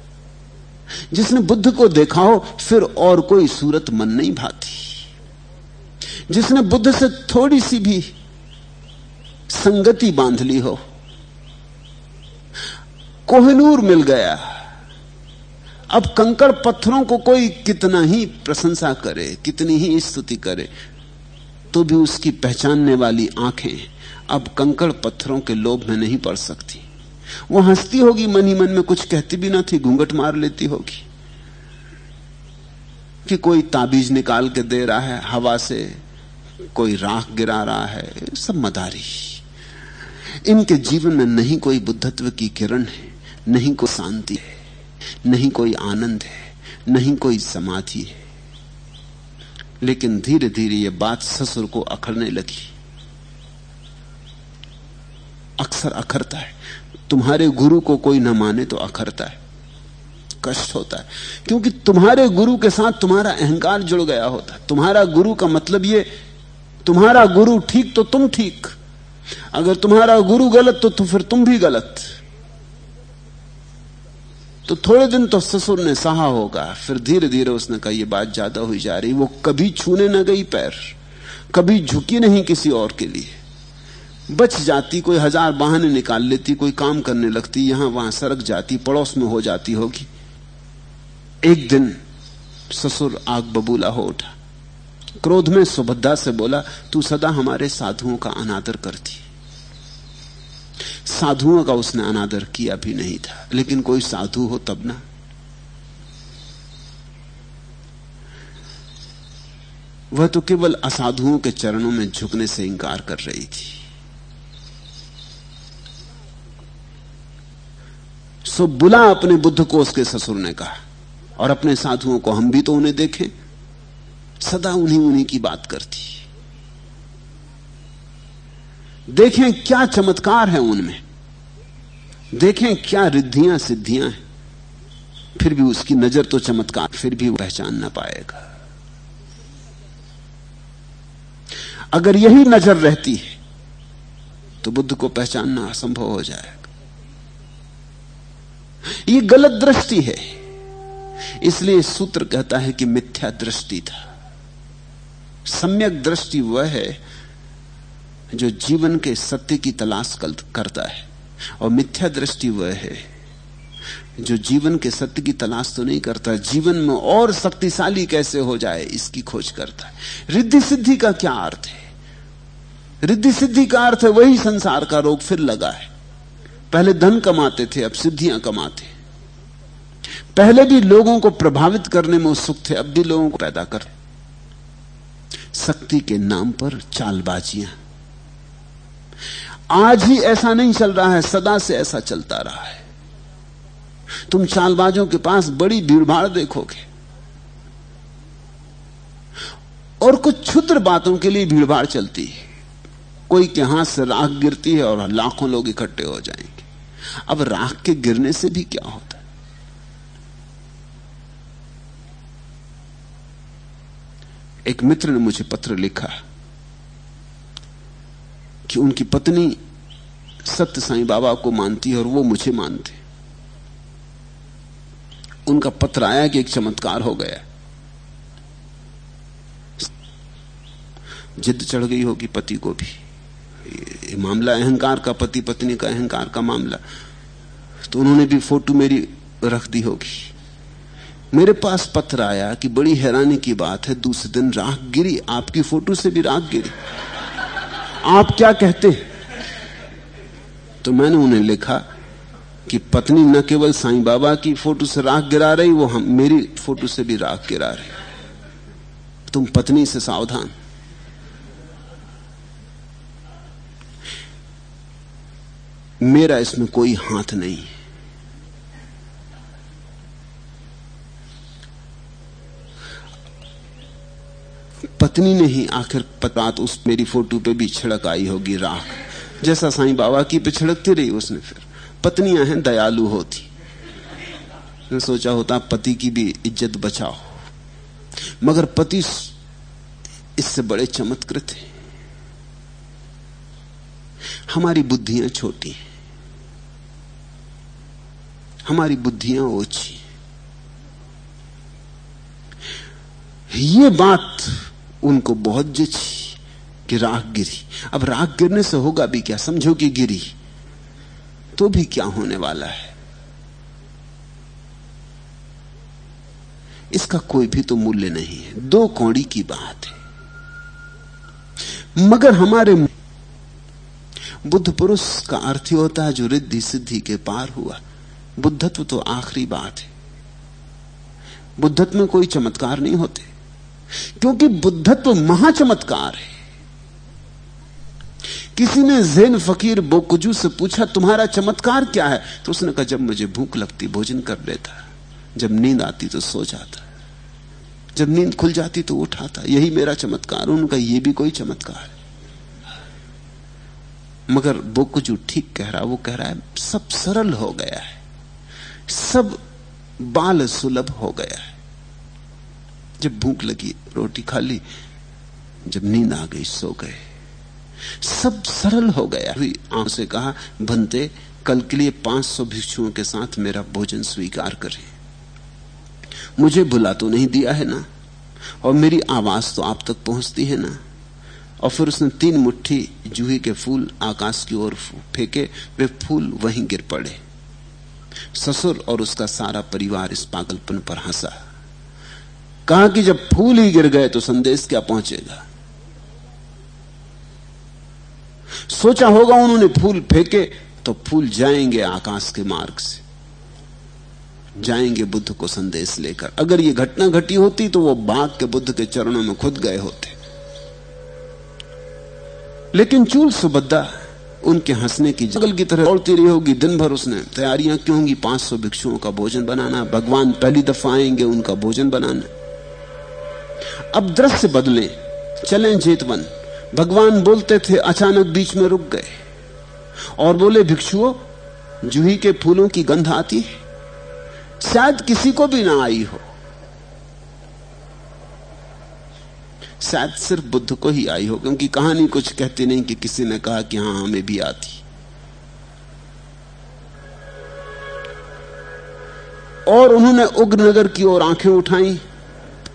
जिसने बुद्ध को देखा हो, फिर और कोई सूरत मन नहीं भाती। जिसने बुद्ध से थोड़ी सी भी संगति बाँध ली हो, कोहनूर मिल गया। अब कंकड़ पत्थरों को कोई कितना ही प्रशंसा करे, कितनी ही स्तुति करे तो भी उसकी पहचानने वाली आँखें अब कंकड़ पत्थरों के लोभ में नहीं पड़ सकती। वो हंसती होगी, मन ही मन में कुछ कहती भी ना थी, घूंघट मार लेती होगी कि कोई ताबीज निकाल के दे रहा है, हवा से कोई राख गिरा रहा है, सब मदारी। इनके जीवन में नहीं कोई बुद्धत्व की किरण है, नहीं कोई शांति है, नहीं कोई आनंद है, नहीं कोई समाधि है। लेकिन धीरे धीरे यह बात ससुर को अखड़ने लगी। अक्सर अखरता है। तुम्हारे गुरु को कोई न माने तो अखरता है। कष्ट होता है। क्योंकि तुम्हारे गुरु के साथ तुम्हारा अहंकार जुड़ गया होता। है तुम्हारा गुरु का मतलब ये तुम्हारा गुरु ठीक तो तुम ठीक। अगर तुम्हारा गुरु गलत तो, तो फिर तुम भी गलत। तो थोड़े दिन तो ससुर ने सहा होगा, फिर धीरे धीरे उसने कहा यह बात ज़्यादा हुई जा रही वो कभी छूने न गई पैर, कभी झुकी नहीं किसी और के लिए। बच जाती, कोई हज़ार बहाने निकाल लेती, कोई काम करने लगती, यहाँ वहाँ सड़क जाती, पड़ोस में हो जाती होगी। एक दिन ससुर आग बबूला हो उठा। क्रोध में सुभद्रा से बोला, तू सदा हमारे साधुओं का अनादर करती साधुओं का उसने अनादर किया भी नहीं था। लेकिन कोई साधु हो तब ना। वह तो केवल असाधुओं के चरणों में झुकने से इंकार कर रही थी। सो बुला अपने बुद्ध को उसके ससुर ने कहा, और अपने साधुओं को हम भी तो उन्हें देखें। सदा उन्हीं उन्हीं की बात करती। देखें क्या चमत्कार है उनमें। देखें क्या रिद्धियाँ, सिद्धियाँ हैं। फिर भी उसकी नज़र तो चमत्कार, फिर भी पहचान ना पाएगा। अगर यही नज़र रहती है तो बुद्ध को पहचानना असंभव हो जाएगा। ये गलत दृष्टि है। इसलिए सूत्र कहता है कि मिथ्या दृष्टि था। सम्यक दृष्टि वह है जो जीवन के सत्य की तलाश करता है। और मिथ्या दृष्टि वह है, जो जीवन के सत्य की तलाश तो नहीं करता, जीवन में और शक्तिशाली कैसे हो जाए, इसकी खोज करता है। रिद्धि सिद्धि का क्या अर्थ है? रिद्धि सिद्धि का अर्थ है, वही संसार का रोग फिर लगा है। पहले धन कमाते थे, अब सिद्धियाँ कमाते पहले भी लोगों को प्रभावित करने में उत्सुक थे, अब भी लोगों को पैदा कर शक्ति के नाम पर चालबाजियाँ आज ही ऐसा नहीं चल रहा है, सदा से ऐसा चलता रहा है। तुम चालबाजों के पास बड़ी भीड़भाड़ देखोगे। और कुछ क्षुद्र बातों के लिए भीड़भाड़ चलती है। कोई के हाथ से राख गिरती है और लाखों लोग इकट्ठे हो जाएँगे। अब राख के गिरने से भी क्या होता है? एक मित्र ने मुझे पत्र लिखा। कि उनकी पत्नी सत्य साईं बाबा को मानती है और वो मुझे मानते उनका पत्र आया कि एक चमत्कार हो गया। जिद चढ़ गई होगी पति को भी। ये मामला अहंकार का, पति पत्नी का अहंकार का मामला। तो उन्होंने भी फ़ोटो मेरी रख दी होगी। मेरे पास पत्र आया कि बड़ी हैरानी की बात है, दूसरे दिन राख गिरी आपकी फ़ोटो से भी राख गिरी आप क्या कहते? हैं तो मैंने उन्हें लिखा कि पत्नी न केवल साईं बाबा की फ़ोटो से राख गिरा रही, वो हम, मेरी फ़ोटो से भी राख गिरा रही। तुम पत्नी से सावधान। मेरा इसमें कोई हाथ नहीं। पत्नी ने ही आखिर पतात उस मेरी फ़ोटो पे भी छिड़क आई होगी राख। जैसा साईं बाबा की पे छिड़कती रही उसने फिर। पत्नियाँ हैं, दयालु होती। ने सोचा होता, पति की भी इज़्ज़त बचाओ। मगर पति इससे बड़े चमत्कृत हैं। हमारी बुद्धियाँ छोटी हैं। हमारी बुद्धियाँ ओछी ये बात उनको बहुत जची कि राख गिरी। अब राख गिरने से होगा भी क्या? समझो कि गिरी। तो भी क्या होने वाला है? इसका कोई भी तो मूल्य नहीं है। दो कौड़ी की बात है। मगर हमारे बुद्ध पुरुष का अर्थ ही होता है जो रिद्धि सिद्धि के पार हुआ। बुद्धत्व तो आखिरी बात है। बुद्धत्व में कोई चमत्कार नहीं होते। क्योंकि बुद्धत्व महाचमत्कार है। किसी ने जैन फकीर बोकुजू से पूछा, तुम्हारा चमत्कार क्या है? तो उसने कहा, जब मुझे भूख लगती, भोजन कर लेता। जब नींद आती तो सो जाता। जब नींद खुल जाती तो उठाता। यही मेरा चमत्कार, उनका यह भी कोई चमत्कार है। मगर बोकुजू ठीक कह रहा, वो कह रहा है, सब सरल हो गया है। सब बाल सुलभ हो गया है। जब भूख लगी, रोटी खा ली, जब नींद आ गई, सो गए। सब सरल हो गया। आँख से कहा बनते कल के लिए 500 भिक्षुओं के साथ मेरा भोजन स्वीकार करें। मुझे बुला तो नहीं दिया है ना? और मेरी आवाज़ तो आप तक पहुँचती है ना? और फिर उसने तीन मुट्ठी जूही के फूल आकाश की ओर फेंके, वे फूल वहीं गिर पड़े। ससुर और उसका सारा परिवार इस पागलपन पर हंसा। कहा कि जब फूल ही गिर गए तो संदेश क्या पहुंचेगा? सोचा होगा उन्होंने फूल फेंके तो फूल जाएँगे आकाश के मार्ग से। जाएँगे बुद्ध को संदेश लेकर। अगर ये घटना घटी होती तो वो बाघ के बुद्ध के चरणों में खुद गए होते। लेकिन चूल सुबद्दा उनके हंसने की जगल की तरह दौड़ती रही होगी। दिन भर उसने तैयारियाँ क्यों होंगी। पाँच सौ भिक्षुओं का भोजन बनाना, भगवान पहली दफ़ा आएँगे उनका भोजन बनाना। अब दृश्य बदले। चलें जेतवन। भगवान बोलते थे, अचानक बीच में रुक गए। और बोले, भिक्षुओं, जूही के फूलों की गंध आती है। शायद किसी को भी ना आई हो। शायद सिर्फ़ बुद्ध को ही आई हो, क्योंकि कहानी कुछ कहती नहीं कि किसी ने कहा कि हाँ, हमें भी आती। और उन्होंने उग्रनगर की ओर आँखें उठाई।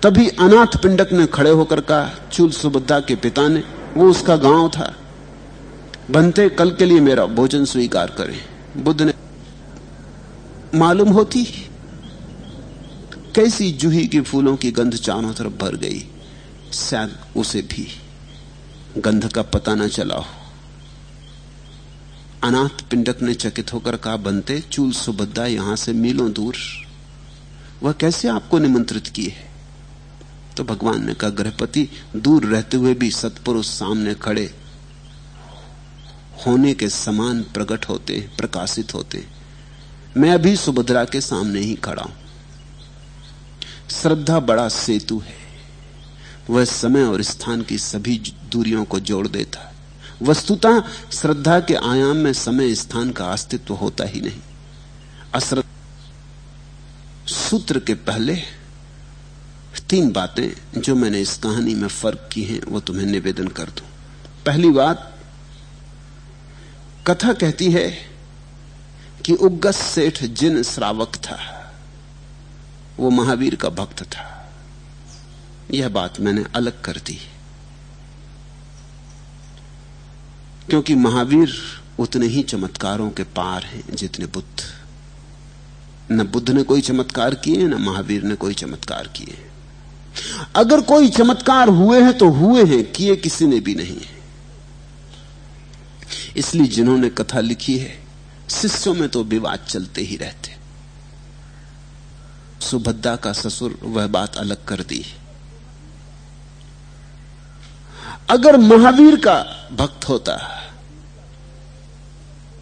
तभी अनाथ पिंडक ने खड़े होकर कहा, चूल सुबुद्धा के पिता ने, वो उसका गाँव था। बनते कल के लिए मेरा भोजन स्वीकार करें। बुद्ध ने, मालूम होती कैसी जूही के फूलों की गंध चारों तरफ़ भर गई। शायद उसे भी गंध का पता न चला हो। अनाथ पिंडक ने चकित होकर कहा, बनते चूल सुबद्दा यहाँ से मीलों दूर। वह कैसे आपको निमंत्रित किए? तो भगवान ने कहा, गृहपति, दूर रहते हुए भी सतपुरुष सामने खड़े होने के समान प्रकट होते, प्रकाशित होते। मैं अभी सुभद्रा के सामने ही खड़ा हूँ। श्रद्धा बड़ा सेतु है। वह समय और स्थान की सभी दूरियों को जोड़ देता है। वस्तुतः श्रद्धा के आयाम में समय स्थान का अस्तित्व होता ही नहीं। अश्रद्धा सूत्र के पहले तीन बातें जो मैंने इस कहानी में फ़र्क की हैं, वो तुम्हें निवेदन कर दूँ। पहली बात, कथा कहती है कि उग्गस सेठ जिन श्रावक था, वो महावीर का भक्त था। यह बात मैंने अलग कर दी। क्योंकि महावीर उतने ही चमत्कारों के पार हैं जितने बुद्ध। न बुद्ध ने कोई चमत्कार किए, न महावीर ने कोई चमत्कार किए। अगर कोई चमत्कार हुए हैं तो हुए हैं, किए किसी ने भी नहीं है। इसलिए जिन्होंने कथा लिखी है, शिष्यों में तो विवाद चलते ही रहते। सुभद्दा का ससुर वह बात अलग कर दी। अगर महावीर का भक्त होता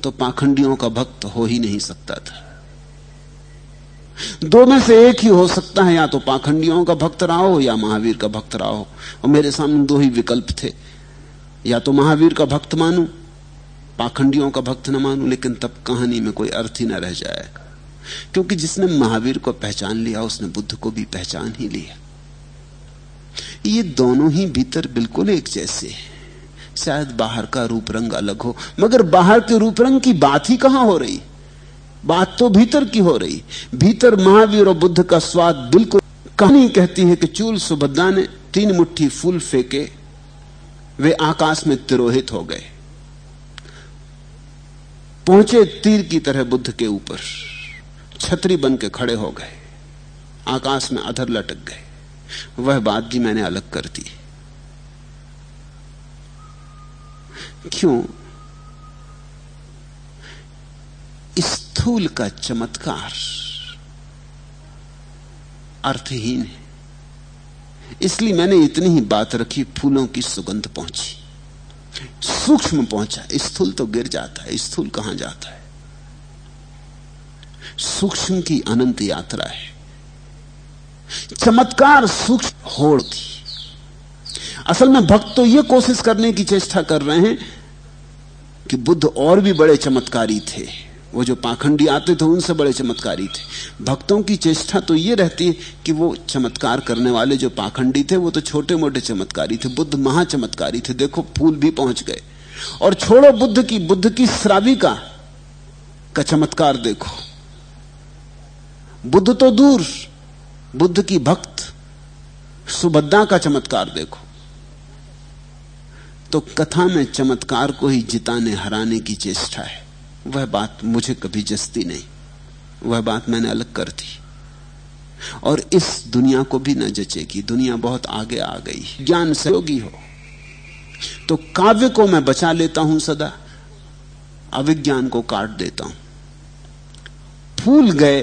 तो पाखंडियों का भक्त हो ही नहीं सकता था। दो में से एक ही हो सकता है, या तो पाखंडियों का भक्त रहा हो, या महावीर का भक्त रहा हो। और मेरे सामने दो ही विकल्प थे। या तो महावीर का भक्त मानू, पाखंडियों का भक्त न मानू, लेकिन तब कहानी में कोई अर्थ ही न रह जाए। क्योंकि जिसने महावीर को पहचान लिया, उसने बुद्ध को भी पहचान ही लिया। ये दोनों ही भीतर बिल्कुल एक जैसे हैं। शायद बाहर का रूप रंग अलग हो, मगर बाहर के रूप रंग की बात ही कहाँ हो रही? बात तो भीतर की हो रही। भीतर महावीर और बुद्ध का स्वाद बिल्कुल कहानी कहती है कि चूल सुभद्रा ने तीन मुट्ठी फूल फेंके, वे आकाश में तिरोहित हो गए। पहुँचे तीर की तरह बुद्ध के ऊपर। छतरी बन के खड़े हो गए। आकाश में अधर लटक गए। वह बात भी मैंने अलग कर दी। क्यों? स्थूल का चमत्कार। अर्थहीन है। इसलिए मैंने इतनी ही बात रखी, फूलों की सुगंध पहुँची। सूक्ष्म पहुँचा, स्थूल तो गिर जाता है, स्थूल कहाँ जाता है? सूक्ष्म की अनंत यात्रा है। चमत्कार सूक्ष्म होड़ की। असल में भक्त तो यह कोशिश करने की चेष्टा कर रहे हैं कि बुद्ध और भी बड़े चमत्कारी थे। वो जो पाखंडी आते थे, उनसे बड़े चमत्कारी थे। भक्तों की चेष्टा तो ये रहती है कि वो चमत्कार करने वाले जो पाखंडी थे, वो तो छोटे मोटे चमत्कारी थे, बुद्ध महाचमत्कारी थे। देखो, फूल भी पहुँच गए। और छोड़ो बुद्ध की बुद्ध की श्राविका का चमत्कार देखो। बुद्ध तो दूर, बुद्ध की भक्त, सुभद्रा का चमत्कार देखो। तो कथा में चमत्कार को ही जिताने, हराने की चेष्टा है। वह बात मुझे कभी जस्ती नहीं। वह बात मैंने अलग कर दी। और इस दुनिया को भी न जचेगी। दुनिया बहुत आगे आ गई। ज्ञान सहयोगी हो। तो काव्य को मैं बचा लेता हूँ सदा। अविज्ञान को काट देता हूँ। फूल गए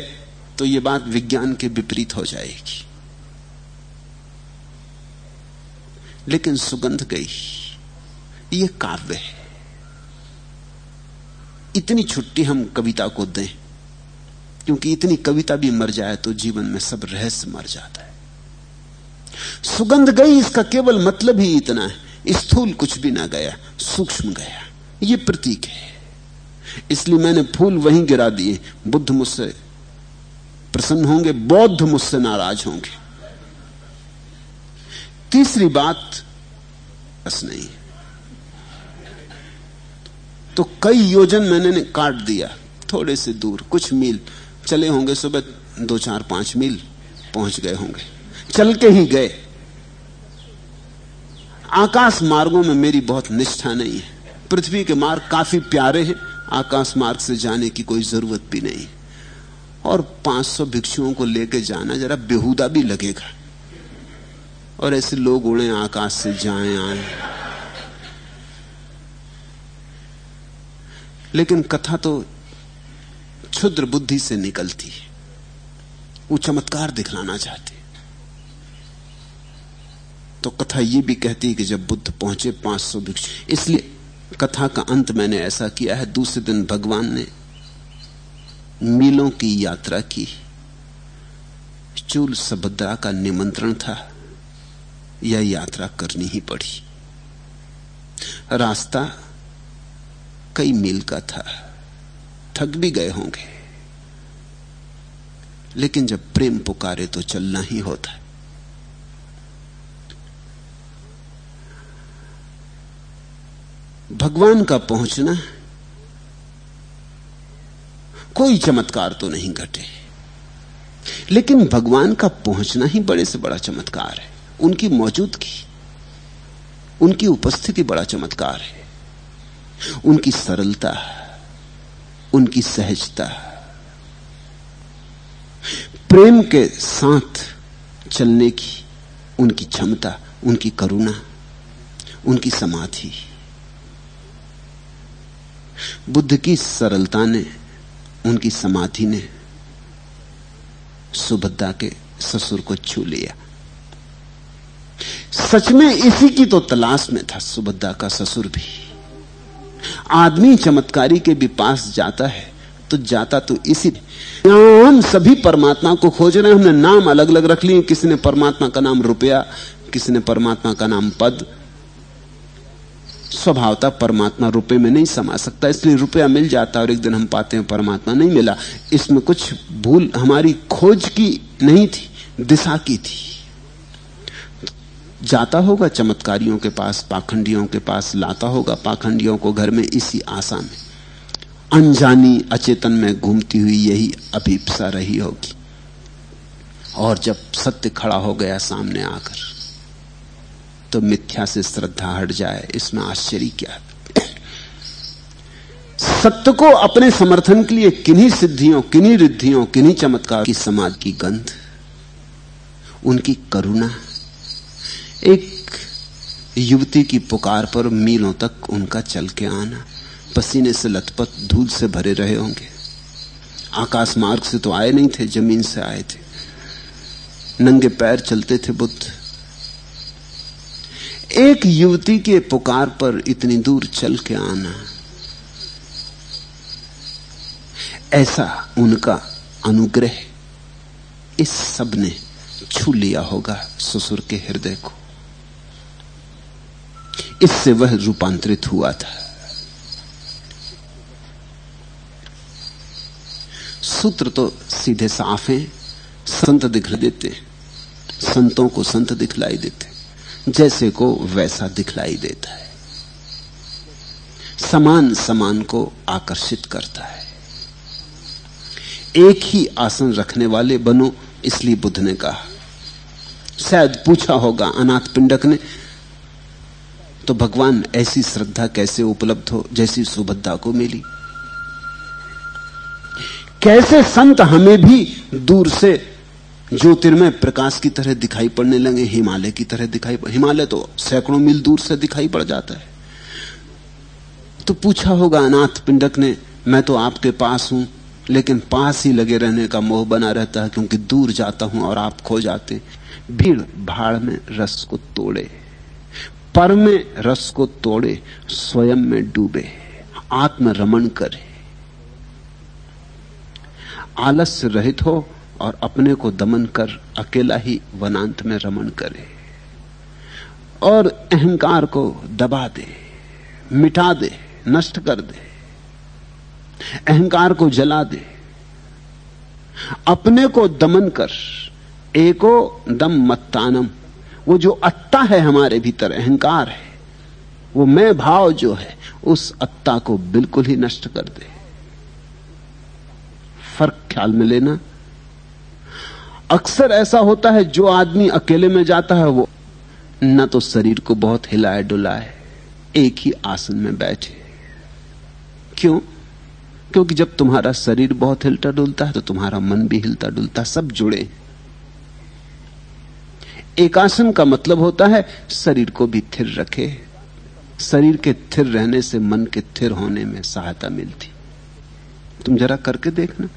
तो यह बात विज्ञान के विपरीत हो जाएगी। लेकिन सुगंध गई। यह काव्य है। इतनी छुट्टी हम कविता को दें, क्योंकि इतनी कविता भी मर जाए तो जीवन में सब रहस्य मर जाता है। सुगंध गई, इसका केवल मतलब ही इतना है। स्थूल कुछ भी ना गया, सूक्ष्म गया। ये प्रतीक है। इसलिए मैंने फूल वहीं गिरा दिए। बुद्ध मुझसे प्रसन्न होंगे, बौद्ध मुझसे नाराज़ होंगे। तीसरी बात बस नहीं तो कई योजन मैंने काट दिया। थोड़े से दूर, कुछ मील। चले होंगे सुबह दो, चार, पाँच मील, पहुँच गए होंगे। चल के ही गए। आकाश मार्गों में मेरी बहुत निष्ठा नहीं है। पृथ्वी के मार्ग काफ़ी प्यारे हैं। आकाश मार्ग से जाने की कोई ज़रूरत भी नहीं। और 500 भिक्षुओं को लेकर जाना जरा बेहुदा भी लगेगा। और ऐसे लोग उड़े, आकाश से जाएँ, आए। लेकिन कथा तो क्षुद्र बुद्धि से निकलती है। वो चमत्कार दिखलाना चाहते। तो कथा ये भी कहती है कि जब बुद्ध पहुँचे 500 भिक्षु। इसलिए कथा का अंत मैंने ऐसा किया है, दूसरे दिन भगवान ने मीलों की यात्रा की। चूल सभद्रा का निमंत्रण था, यह यात्रा करनी ही पड़ी। रास्ता कई मील का था। थक भी गए होंगे। लेकिन जब प्रेम पुकारे तो चलना ही होता है। भगवान का पहुँचना कोई चमत्कार तो नहीं घटे। लेकिन भगवान का पहुँचना ही बड़े से बड़ा चमत्कार है। उनकी मौजूदगी, उनकी उपस्थिति बड़ा चमत्कार है। उनकी सरलता, उनकी सहजता, प्रेम के साथ चलने की उनकी क्षमता, उनकी करुणा, उनकी समाधि। बुद्ध की सरलता ने, उनकी समाधि ने सुभद्रा के ससुर को छू लिया। सच में इसी की तो तलाश में था सुभद्रा का ससुर भी। आदमी चमत्कारी के भी पास जाता है तो जाता तो इसी हम सभी परमात्मा को खोज रहे हैं। हमने नाम अलग अलग रख लिए किसी ने परमात्मा का नाम रुपया, किसी ने परमात्मा का नाम पद। स्वभावता परमात्मा रुपए में नहीं समा सकता, इसलिए रुपया मिल जाता और एक दिन हम पाते हैं परमात्मा नहीं मिला। इसमें कुछ भूल, हमारी खोज की नहीं थी, दिशा की थी। जाता होगा चमत्कारियों के पास, पाखंडियों के पास, लाता होगा पाखंडियों को घर में इसी आशा में। अनजानी अचेतन में घूमती हुई यही अभीपसा रही होगी। और जब सत्य खड़ा हो गया सामने आकर तो मिथ्या से श्रद्धा हट जाए, इसमें आश्चर्य क्या सत्य को अपने समर्थन के लिए किन्हीं सिद्धियों, किन्हीं रिद्धियों, किन्हीं चमत्कार की समाज की गंध, उनकी करुणा एक युवती की पुकार पर मीलों तक उनका चल के आना। पसीने से लथपथ धूल से भरे रहे होंगे। आकाश मार्ग से तो आए नहीं थे, ज़मीन से आए थे। नंगे पैर चलते थे बुद्ध। एक युवती के पुकार पर इतनी दूर चल के आना। ऐसा उनका अनुग्रह इस सबने छू लिया होगा ससुर के हृदय को। इससे वह रूपांतरित हुआ था। सूत्र तो सीधे साफ़ हैं, संत दिखला देते, संतों को संत दिखलाई देते, जैसे को वैसा दिखलाई देता है। समान समान को आकर्षित करता है। एक ही आसन रखने वाले बनो, इसलिए बुद्ध ने कहा, शायद पूछा होगा अनाथ पिंडक ने तो भगवान ऐसी श्रद्धा कैसे उपलब्ध हो जैसी सुभद्रा को मिली? कैसे संत हमें भी दूर से ज्योतिर्मय प्रकाश की तरह दिखाई पड़ने लगे, हिमालय की तरह दिखाई हिमालय तो सैकड़ों मील दूर से दिखाई पड़ जाता है। तो पूछा होगा अनाथ पिंडक ने, मैं तो आपके पास हूँ, लेकिन पास ही लगे रहने का मोह बना रहता है, क्योंकि दूर जाता हूँ और आप खो जाते। भीड़ भाड़ में रस को तोड़े। पर में रस को तोड़े, स्वयं में डूबे आत्म रमण करे। आलस्य रहित हो और अपने को दमन कर अकेला ही वनांत में रमण करे। और अहंकार को दबा दे, मिटा दे, नष्ट कर दे। अहंकार को जला दे। अपने को दमन कर, एको दम मत्तानम वो जो अत्ता है हमारे भीतर, अहंकार है, वो मैं भाव जो है, उस अत्ता को बिल्कुल ही नष्ट कर दे। फ़र्क ख्याल में लेना। अक्सर ऐसा होता है, जो आदमी अकेले में जाता है, वो न तो शरीर को बहुत हिलाए डुलाए, एक ही आसन में बैठे। क्यों? क्योंकि जब तुम्हारा शरीर बहुत हिलता डुलता है तो तुम्हारा मन भी हिलता डुलता, सब जुड़े। एक आसन का मतलब होता है शरीर को भी थिर रखे। शरीर के थिर रहने से मन के थिर होने में सहायता मिलती। तुम जरा करके देखना,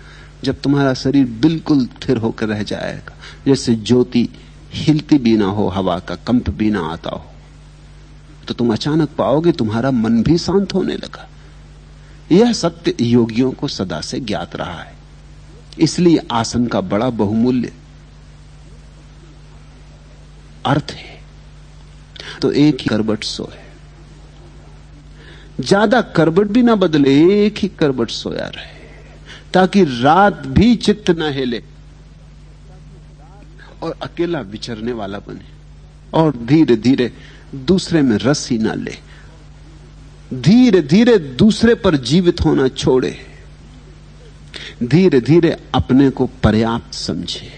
जब तुम्हारा शरीर बिल्कुल थिर होकर रह जाएगा। जैसे ज्योति हिलती भी ना हो, हवा का कंप भी ना आता हो। तो तुम अचानक पाओगे तुम्हारा मन भी शांत होने लगा। यह सत्य योगियों को सदा से ज्ञात रहा है। इसलिए आसन का बड़ा बहुमूल्य अर्थ है। तो एक ही करबट सोए। ज़्यादा करबट भी ना बदले, एक ही करबट सोया रहे। ताकि रात भी चित्त ना हिले और अकेला विचरने वाला बने और धीरे धीरे दूसरे में रस ही ना ले। धीरे धीरे दूसरे पर जीवित होना छोड़े। धीरे धीरे अपने को पर्याप्त समझे।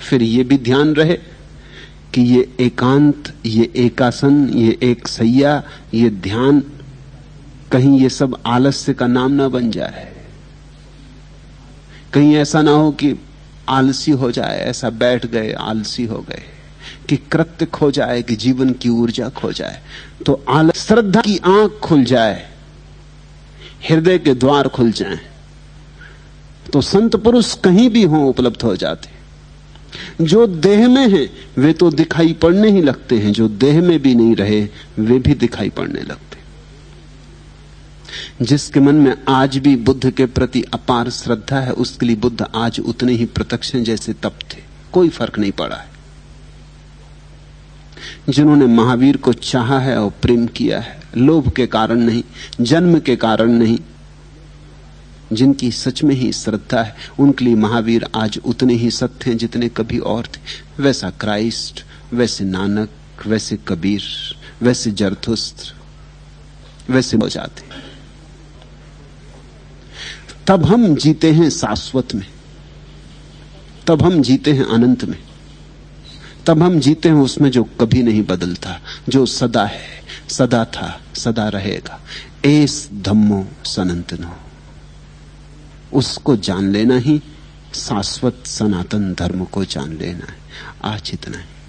फिर यह भी ध्यान रहे कि ये एकांत, ये एकासन, ये एक सैया, ये ध्यान, कहीं ये सब आलस्य का नाम ना बन जाए। कहीं ऐसा ना हो कि आलसी हो जाए, ऐसा बैठ गए, आलसी हो गए, कि कृत्य खो जाए, कि जीवन की ऊर्जा खो जाए। तो आलस, श्रद्धा की आँख खुल जाए, हृदय के द्वार खुल जाएँ। तो संत पुरुष कहीं भी हो उपलब्ध हो जाते। जो देह में हैं, वे तो दिखाई पड़ने ही लगते हैं। जो देह में भी नहीं रहे, वे भी दिखाई पड़ने लगते जिसके मन में आज भी बुद्ध के प्रति अपार श्रद्धा है, उसके लिए बुद्ध आज उतने ही प्रत्यक्ष हैं जैसे तब थे। कोई फ़र्क नहीं पड़ा है। जिन्होंने महावीर को चाहा है और प्रेम किया है, लोभ के कारण नहीं, जन्म के कारण नहीं जिनकी सच में ही श्रद्धा है, उनके लिए महावीर आज उतने ही सत्य हैं जितने कभी और थे। वैसा क्राइस्ट, वैसे नानक, वैसे कबीर, वैसे जरथुस्त्र वैसे हो जाते। तब हम जीते हैं शाश्वत में। तब हम जीते हैं अनंत में। तब हम जीते हैं उसमें जो कभी नहीं बदलता, जो सदा है, सदा था, सदा रहेगा। एस धम्मो सनंतनो। उसको जान लेना ही शाश्वत सनातन धर्म को जान लेना है। आज इतना है।